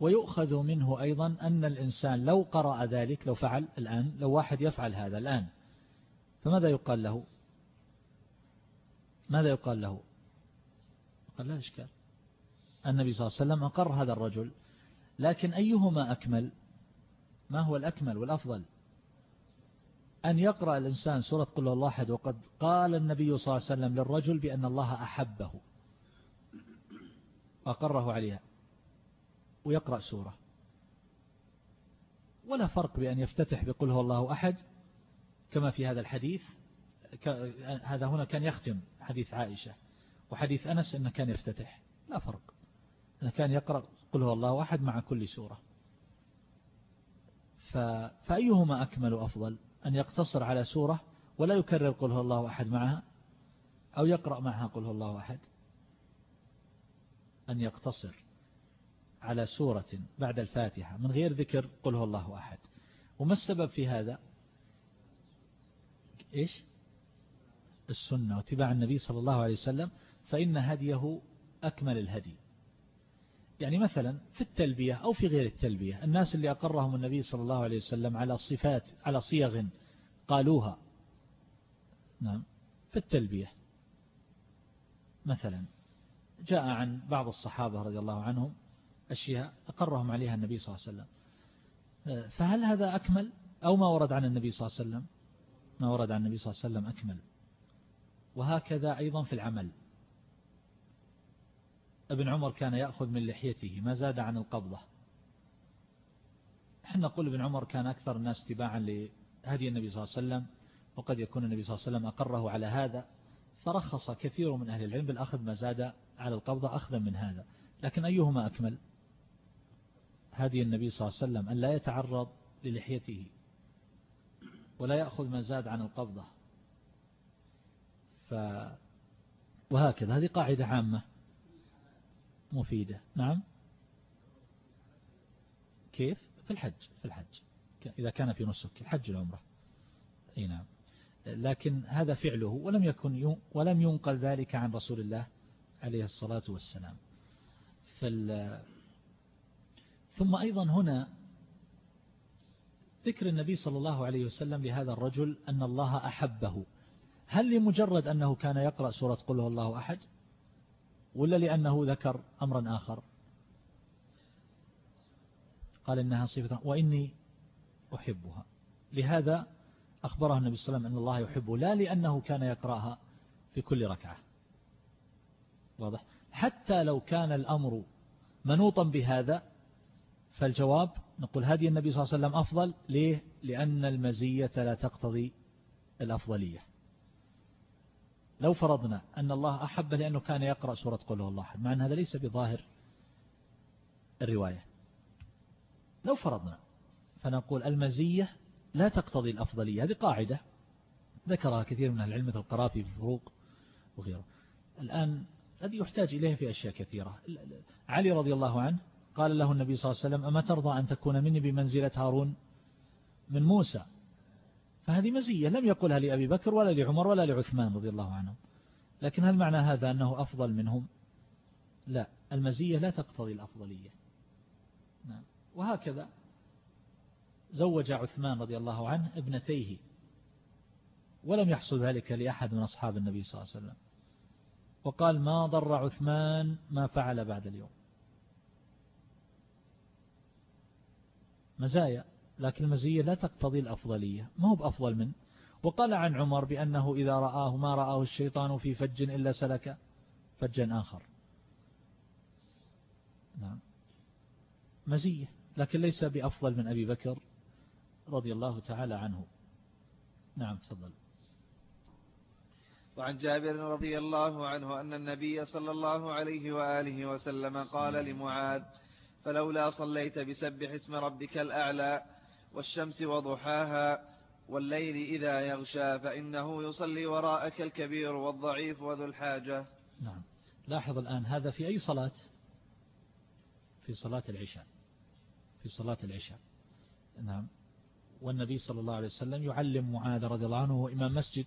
ويؤخذ منه أيضا أن الإنسان لو قرأ ذلك لو فعل الآن لو واحد يفعل هذا الآن فماذا يقال له؟ ماذا يقال له؟ قال لا إشكال. النبي صلى الله عليه وسلم أقر هذا الرجل لكن أيهما أكمل؟ ما هو الأكمل والأفضل؟ أن يقرأ الإنسان سورة قل الله أحد وقد قال النبي صلى الله عليه وسلم للرجل بأن الله أحبه. أقره عليها. ويقرأ سورة. ولا فرق بأن يفتتح بقل هو الله أحد كما في هذا الحديث هذا هنا كان يختم حديث عائشة وحديث أنس أنه كان يفتتح. لا فرق. أنه كان يقرأ قل هو الله أحد مع كل سورة. فأيهما أكمل أفضل أن يقتصر على سورة ولا يكرر قل هو الله أحد معها أو يقرأ معها قل هو الله أحد؟ أن يقتصر. على سورة بعد الفاتحة من غير ذكر قل هو الله أحد. وما السبب في هذا؟ إيش؟ السنة واتباع النبي صلى الله عليه وسلم فإن هديه أكمل الهدي. يعني مثلا في التلبية أو في غير التلبية الناس اللي أقرهم النبي صلى الله عليه وسلم على صفات على صيغ قالوها. نعم في التلبية. مثلا جاء عن بعض الصحابة رضي الله عنهم أشياء أقرهم عليها النبي صلى الله عليه وسلم. فهل هذا أكمل أو ما ورد عن النبي صلى الله عليه وسلم؟ ما ورد عن النبي صلى الله عليه وسلم أكمل. وهكذا أيضا في العمل. ابن عمر كان يأخذ من لحيته ما زاد عن القبضة. إحنا نقول ابن عمر كان أكثر الناس اتباعا لهدي النبي صلى الله عليه وسلم وقد يكون النبي صلى الله عليه وسلم أقره على هذا. فرخص كثير من أهل العلم بالأخذ ما زاد على القبضة أخذا من هذا. لكن أيهما أكمل؟ هدي النبي صلى الله عليه وسلم أن لا يتعرض للحيته ولا يأخذ ما زاد عن القبضة. ف وهكذا. هذه قاعدة عامة مفيدة. نعم. كيف؟ في الحج في الحج. إذا كان في نسك الحج العمرة. أي نعم. لكن هذا فعله ولم يكن ولم ينقل ذلك عن رسول الله عليه الصلاة والسلام. فال ثم أيضا هنا ذكر النبي صلى الله عليه وسلم لهذا الرجل أن الله أحبه. هل لمجرد أنه كان يقرأ سورة قل هو الله أحد؟ ولا لأنه ذكر أمرا آخر؟ قال إنها صفة وإني أحبها. لهذا أخبره النبي صلى الله عليه وسلم أن الله يحبه لا لأنه كان يقرأها في كل ركعة. واضح؟ حتى لو كان الأمر منوطا بهذا فالجواب نقول هدي النبي صلى الله عليه وسلم أفضل. ليه؟ لأن المزية لا تقتضي الأفضلية. لو فرضنا أن الله أحب لأنه كان يقرأ سورة قوله الله أحد مع أن هذا ليس بظاهر الرواية. لو فرضنا فنقول المزية لا تقتضي الأفضلية هذه قاعدة ذكرها كثير من العلم مثل القرافي في الفروق وغيره. الآن هذه يحتاج إليه في أشياء كثيرة. علي رضي الله عنه قال له النبي صلى الله عليه وسلم أما ترضى أن تكون مني بمنزلة هارون من موسى؟ فهذه مزية لم يقلها لأبي بكر ولا لعمر ولا لعثمان رضي الله عنهم. لكن هل معنى هذا أنه أفضل منهم؟ لا المزية لا تقتضي الأفضلية. نعم. وهكذا زوج عثمان رضي الله عنه ابنتيه ولم يحصل ذلك لأحد من أصحاب النبي صلى الله عليه وسلم. وقال ما ضر عثمان ما فعل بعد اليوم. مزايا لكن المزية لا تقتضي الأفضلية ما هو بأفضل من؟ وقال عن عمر بأنه إذا رآه ما رآه الشيطان في فج إلا سلك فجا آخر. نعم. مزية لكن ليس بأفضل من أبي بكر رضي الله تعالى عنه. نعم تفضل. وعن جابر رضي الله عنه أن النبي صلى الله عليه وآله وسلم قال لمعاذ فلولا صليت بسبح اسم ربك الأعلى والشمس وضحاها والليل إذا يغشى فإنه يصلي وراءك الكبير والضعيف وذو الحاجة. نعم. لاحظ الآن هذا في أي صلاة؟ في صلاة العشاء. في صلاة العشاء. نعم. والنبي صلى الله عليه وسلم يعلم معاذ رضي الله عنه إمام مسجد.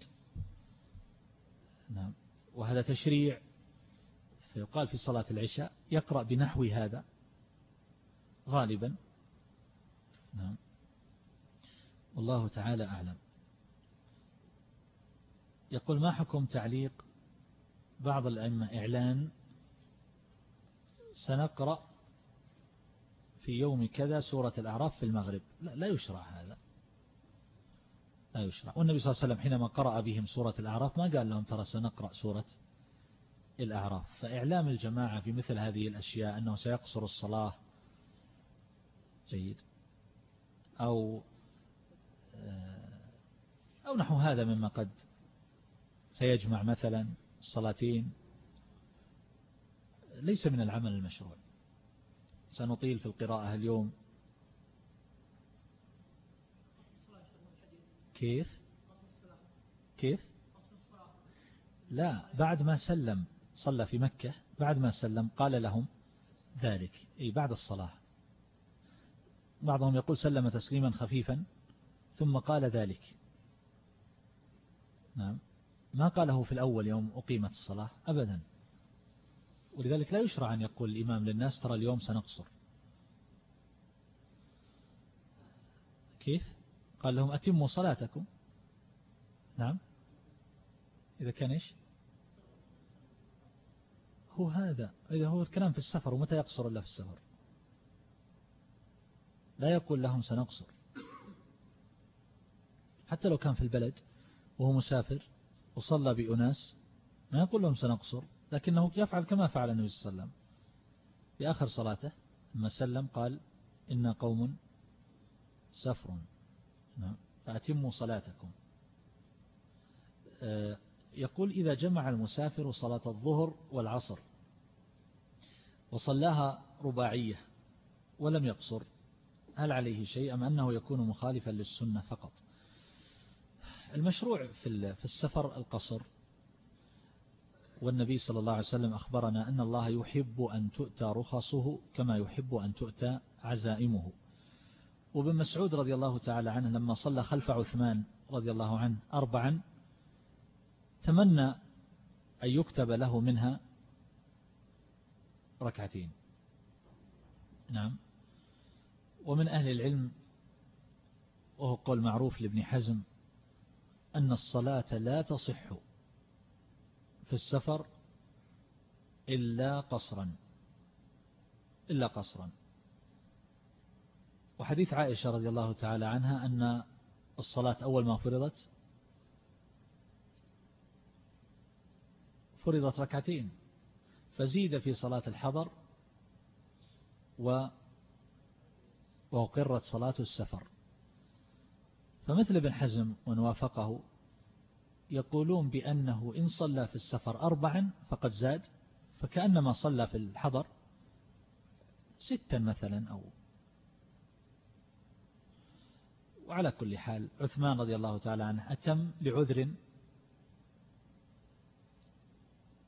نعم. وهذا تشريع فيقال في صلاة العشاء يقرأ بنحو هذا. غالبا. نعم. والله تعالى أعلم. يقول ما حكم تعليق بعض الأئمة؟ إعلان سنقرأ في يوم كذا سورة الأعراف في المغرب. لا, لا يشرع هذا. لا يشرع. والنبي صلى الله عليه وسلم حينما قرأ بهم سورة الأعراف ما قال لهم ترى سنقرأ سورة الأعراف. فإعلام الجماعة في مثل هذه الأشياء أنه سيقصر الصلاة جيد. أو آه، أو نحو هذا مما قد سيجمع مثلا الصلاتين ليس من العمل المشروع. سنطيل في القراءة اليوم. كيف؟ كيف؟ لا بعد ما سلم صلى في مكة بعد ما سلم قال لهم ذلك. أي بعد الصلاة. بعضهم يقول سلم تسليما خفيفا ثم قال ذلك. نعم. ما قاله في الأول يوم أقيمت الصلاة؟ أبدا. ولذلك لا يشرع أن يقول الإمام للناس ترى اليوم سنقصر. كيف؟ قال لهم أتموا صلاتكم. نعم. إذا كان إيش؟ هو هذا. إذا هو الكلام في السفر ومتى يقصر إلا في السفر؟ لا يقول لهم سنقصر. حتى لو كان في البلد وهو مسافر وصلى بأناس ما يقول لهم سنقصر لكنه يفعل كما فعل النبي صلى الله عليه وسلم. في آخر صلاته لما سلم قال إن قوم سفر. نعم. فأتموا صلاتكم. آه، يقول إذا جمع المسافر صلاة الظهر والعصر وصلاها رباعية ولم يقصر هل عليه شيء أم أنه يكون مخالفا للسنة فقط؟ المشروع في السفر القصر والنبي صلى الله عليه وسلم أخبرنا أن الله يحب أن تؤتى رخصه كما يحب أن تؤتى عزائمه. وابن مسعود رضي الله تعالى عنه لما صلى خلف عثمان رضي الله عنه أربعا تمنى أن يكتب له منها ركعتين. نعم. ومن أهل العلم وهو قول معروف لابن حزم أن الصلاة لا تصح في السفر إلا قصرا إلا قصرا. وحديث عائشة رضي الله تعالى عنها أن الصلاة أول ما فرضت فرضت ركعتين فزيد في صلاة الحضر و وأقرت صلاة السفر. فمثل ابن حزم ومن وافقه يقولون بأنه إن صلى في السفر أربعا فقد زاد فكأنما صلى في الحضر ستا مثلا أو. وعلى كل حال عثمان رضي الله تعالى عنه أتم لعذر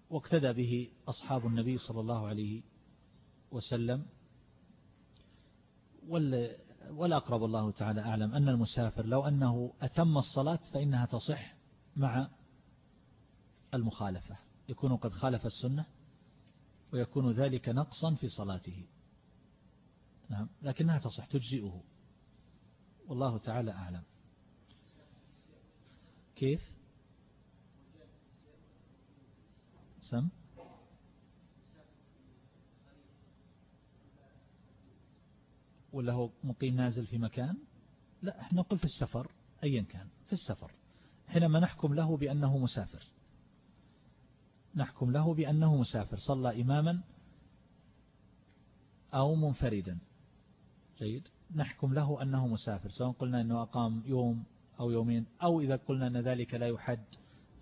واقتدى به أصحاب النبي صلى الله عليه وسلم والأقرب الله تعالى أعلم أن المسافر لو أنه أتم الصلاة فإنها تصح مع المخالفة. يكون قد خالف السنة ويكون ذلك نقصا في صلاته. نعم لكنها تصح تجزئه. والله تعالى أعلم. كيف؟ سم؟ ولا هو مقيم نازل في مكان؟ لا إحنا نقول في السفر أيا كان في السفر. حينما نحكم له بأنه مسافر. نحكم له بأنه مسافر صلى إماما أو منفردا. جيد. نحكم له أنه مسافر سواء قلنا أنه أقام يوم أو يومين أو إذا قلنا أن ذلك لا يحد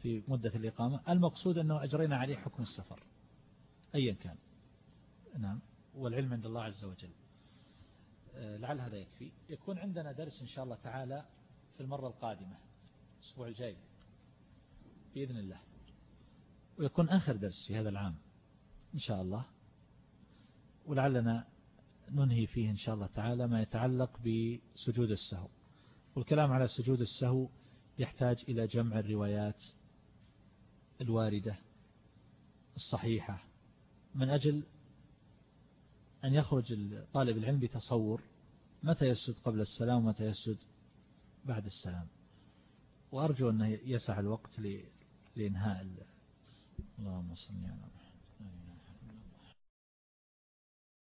في مدة الإقامة. المقصود أنه أجرينا عليه حكم السفر أيا كان. نعم. والعلم عند الله عز وجل. لعل هذا يكفي. يكون عندنا درس إن شاء الله تعالى في المرة القادمة الأسبوع الجاي بإذن الله. ويكون آخر درس في هذا العام إن شاء الله. ولعلنا ننهي فيه إن شاء الله تعالى ما يتعلق بسجود السهو. والكلام على سجود السهو يحتاج إلى جمع الروايات الواردة الصحيحة. من أجل أن يخرج طالب العلم بتصور متى يسجد قبل السلام ومتى يسجد بعد السلام. وأرجو أنه يسع الوقت لإنهاء اللهم صل على محمد.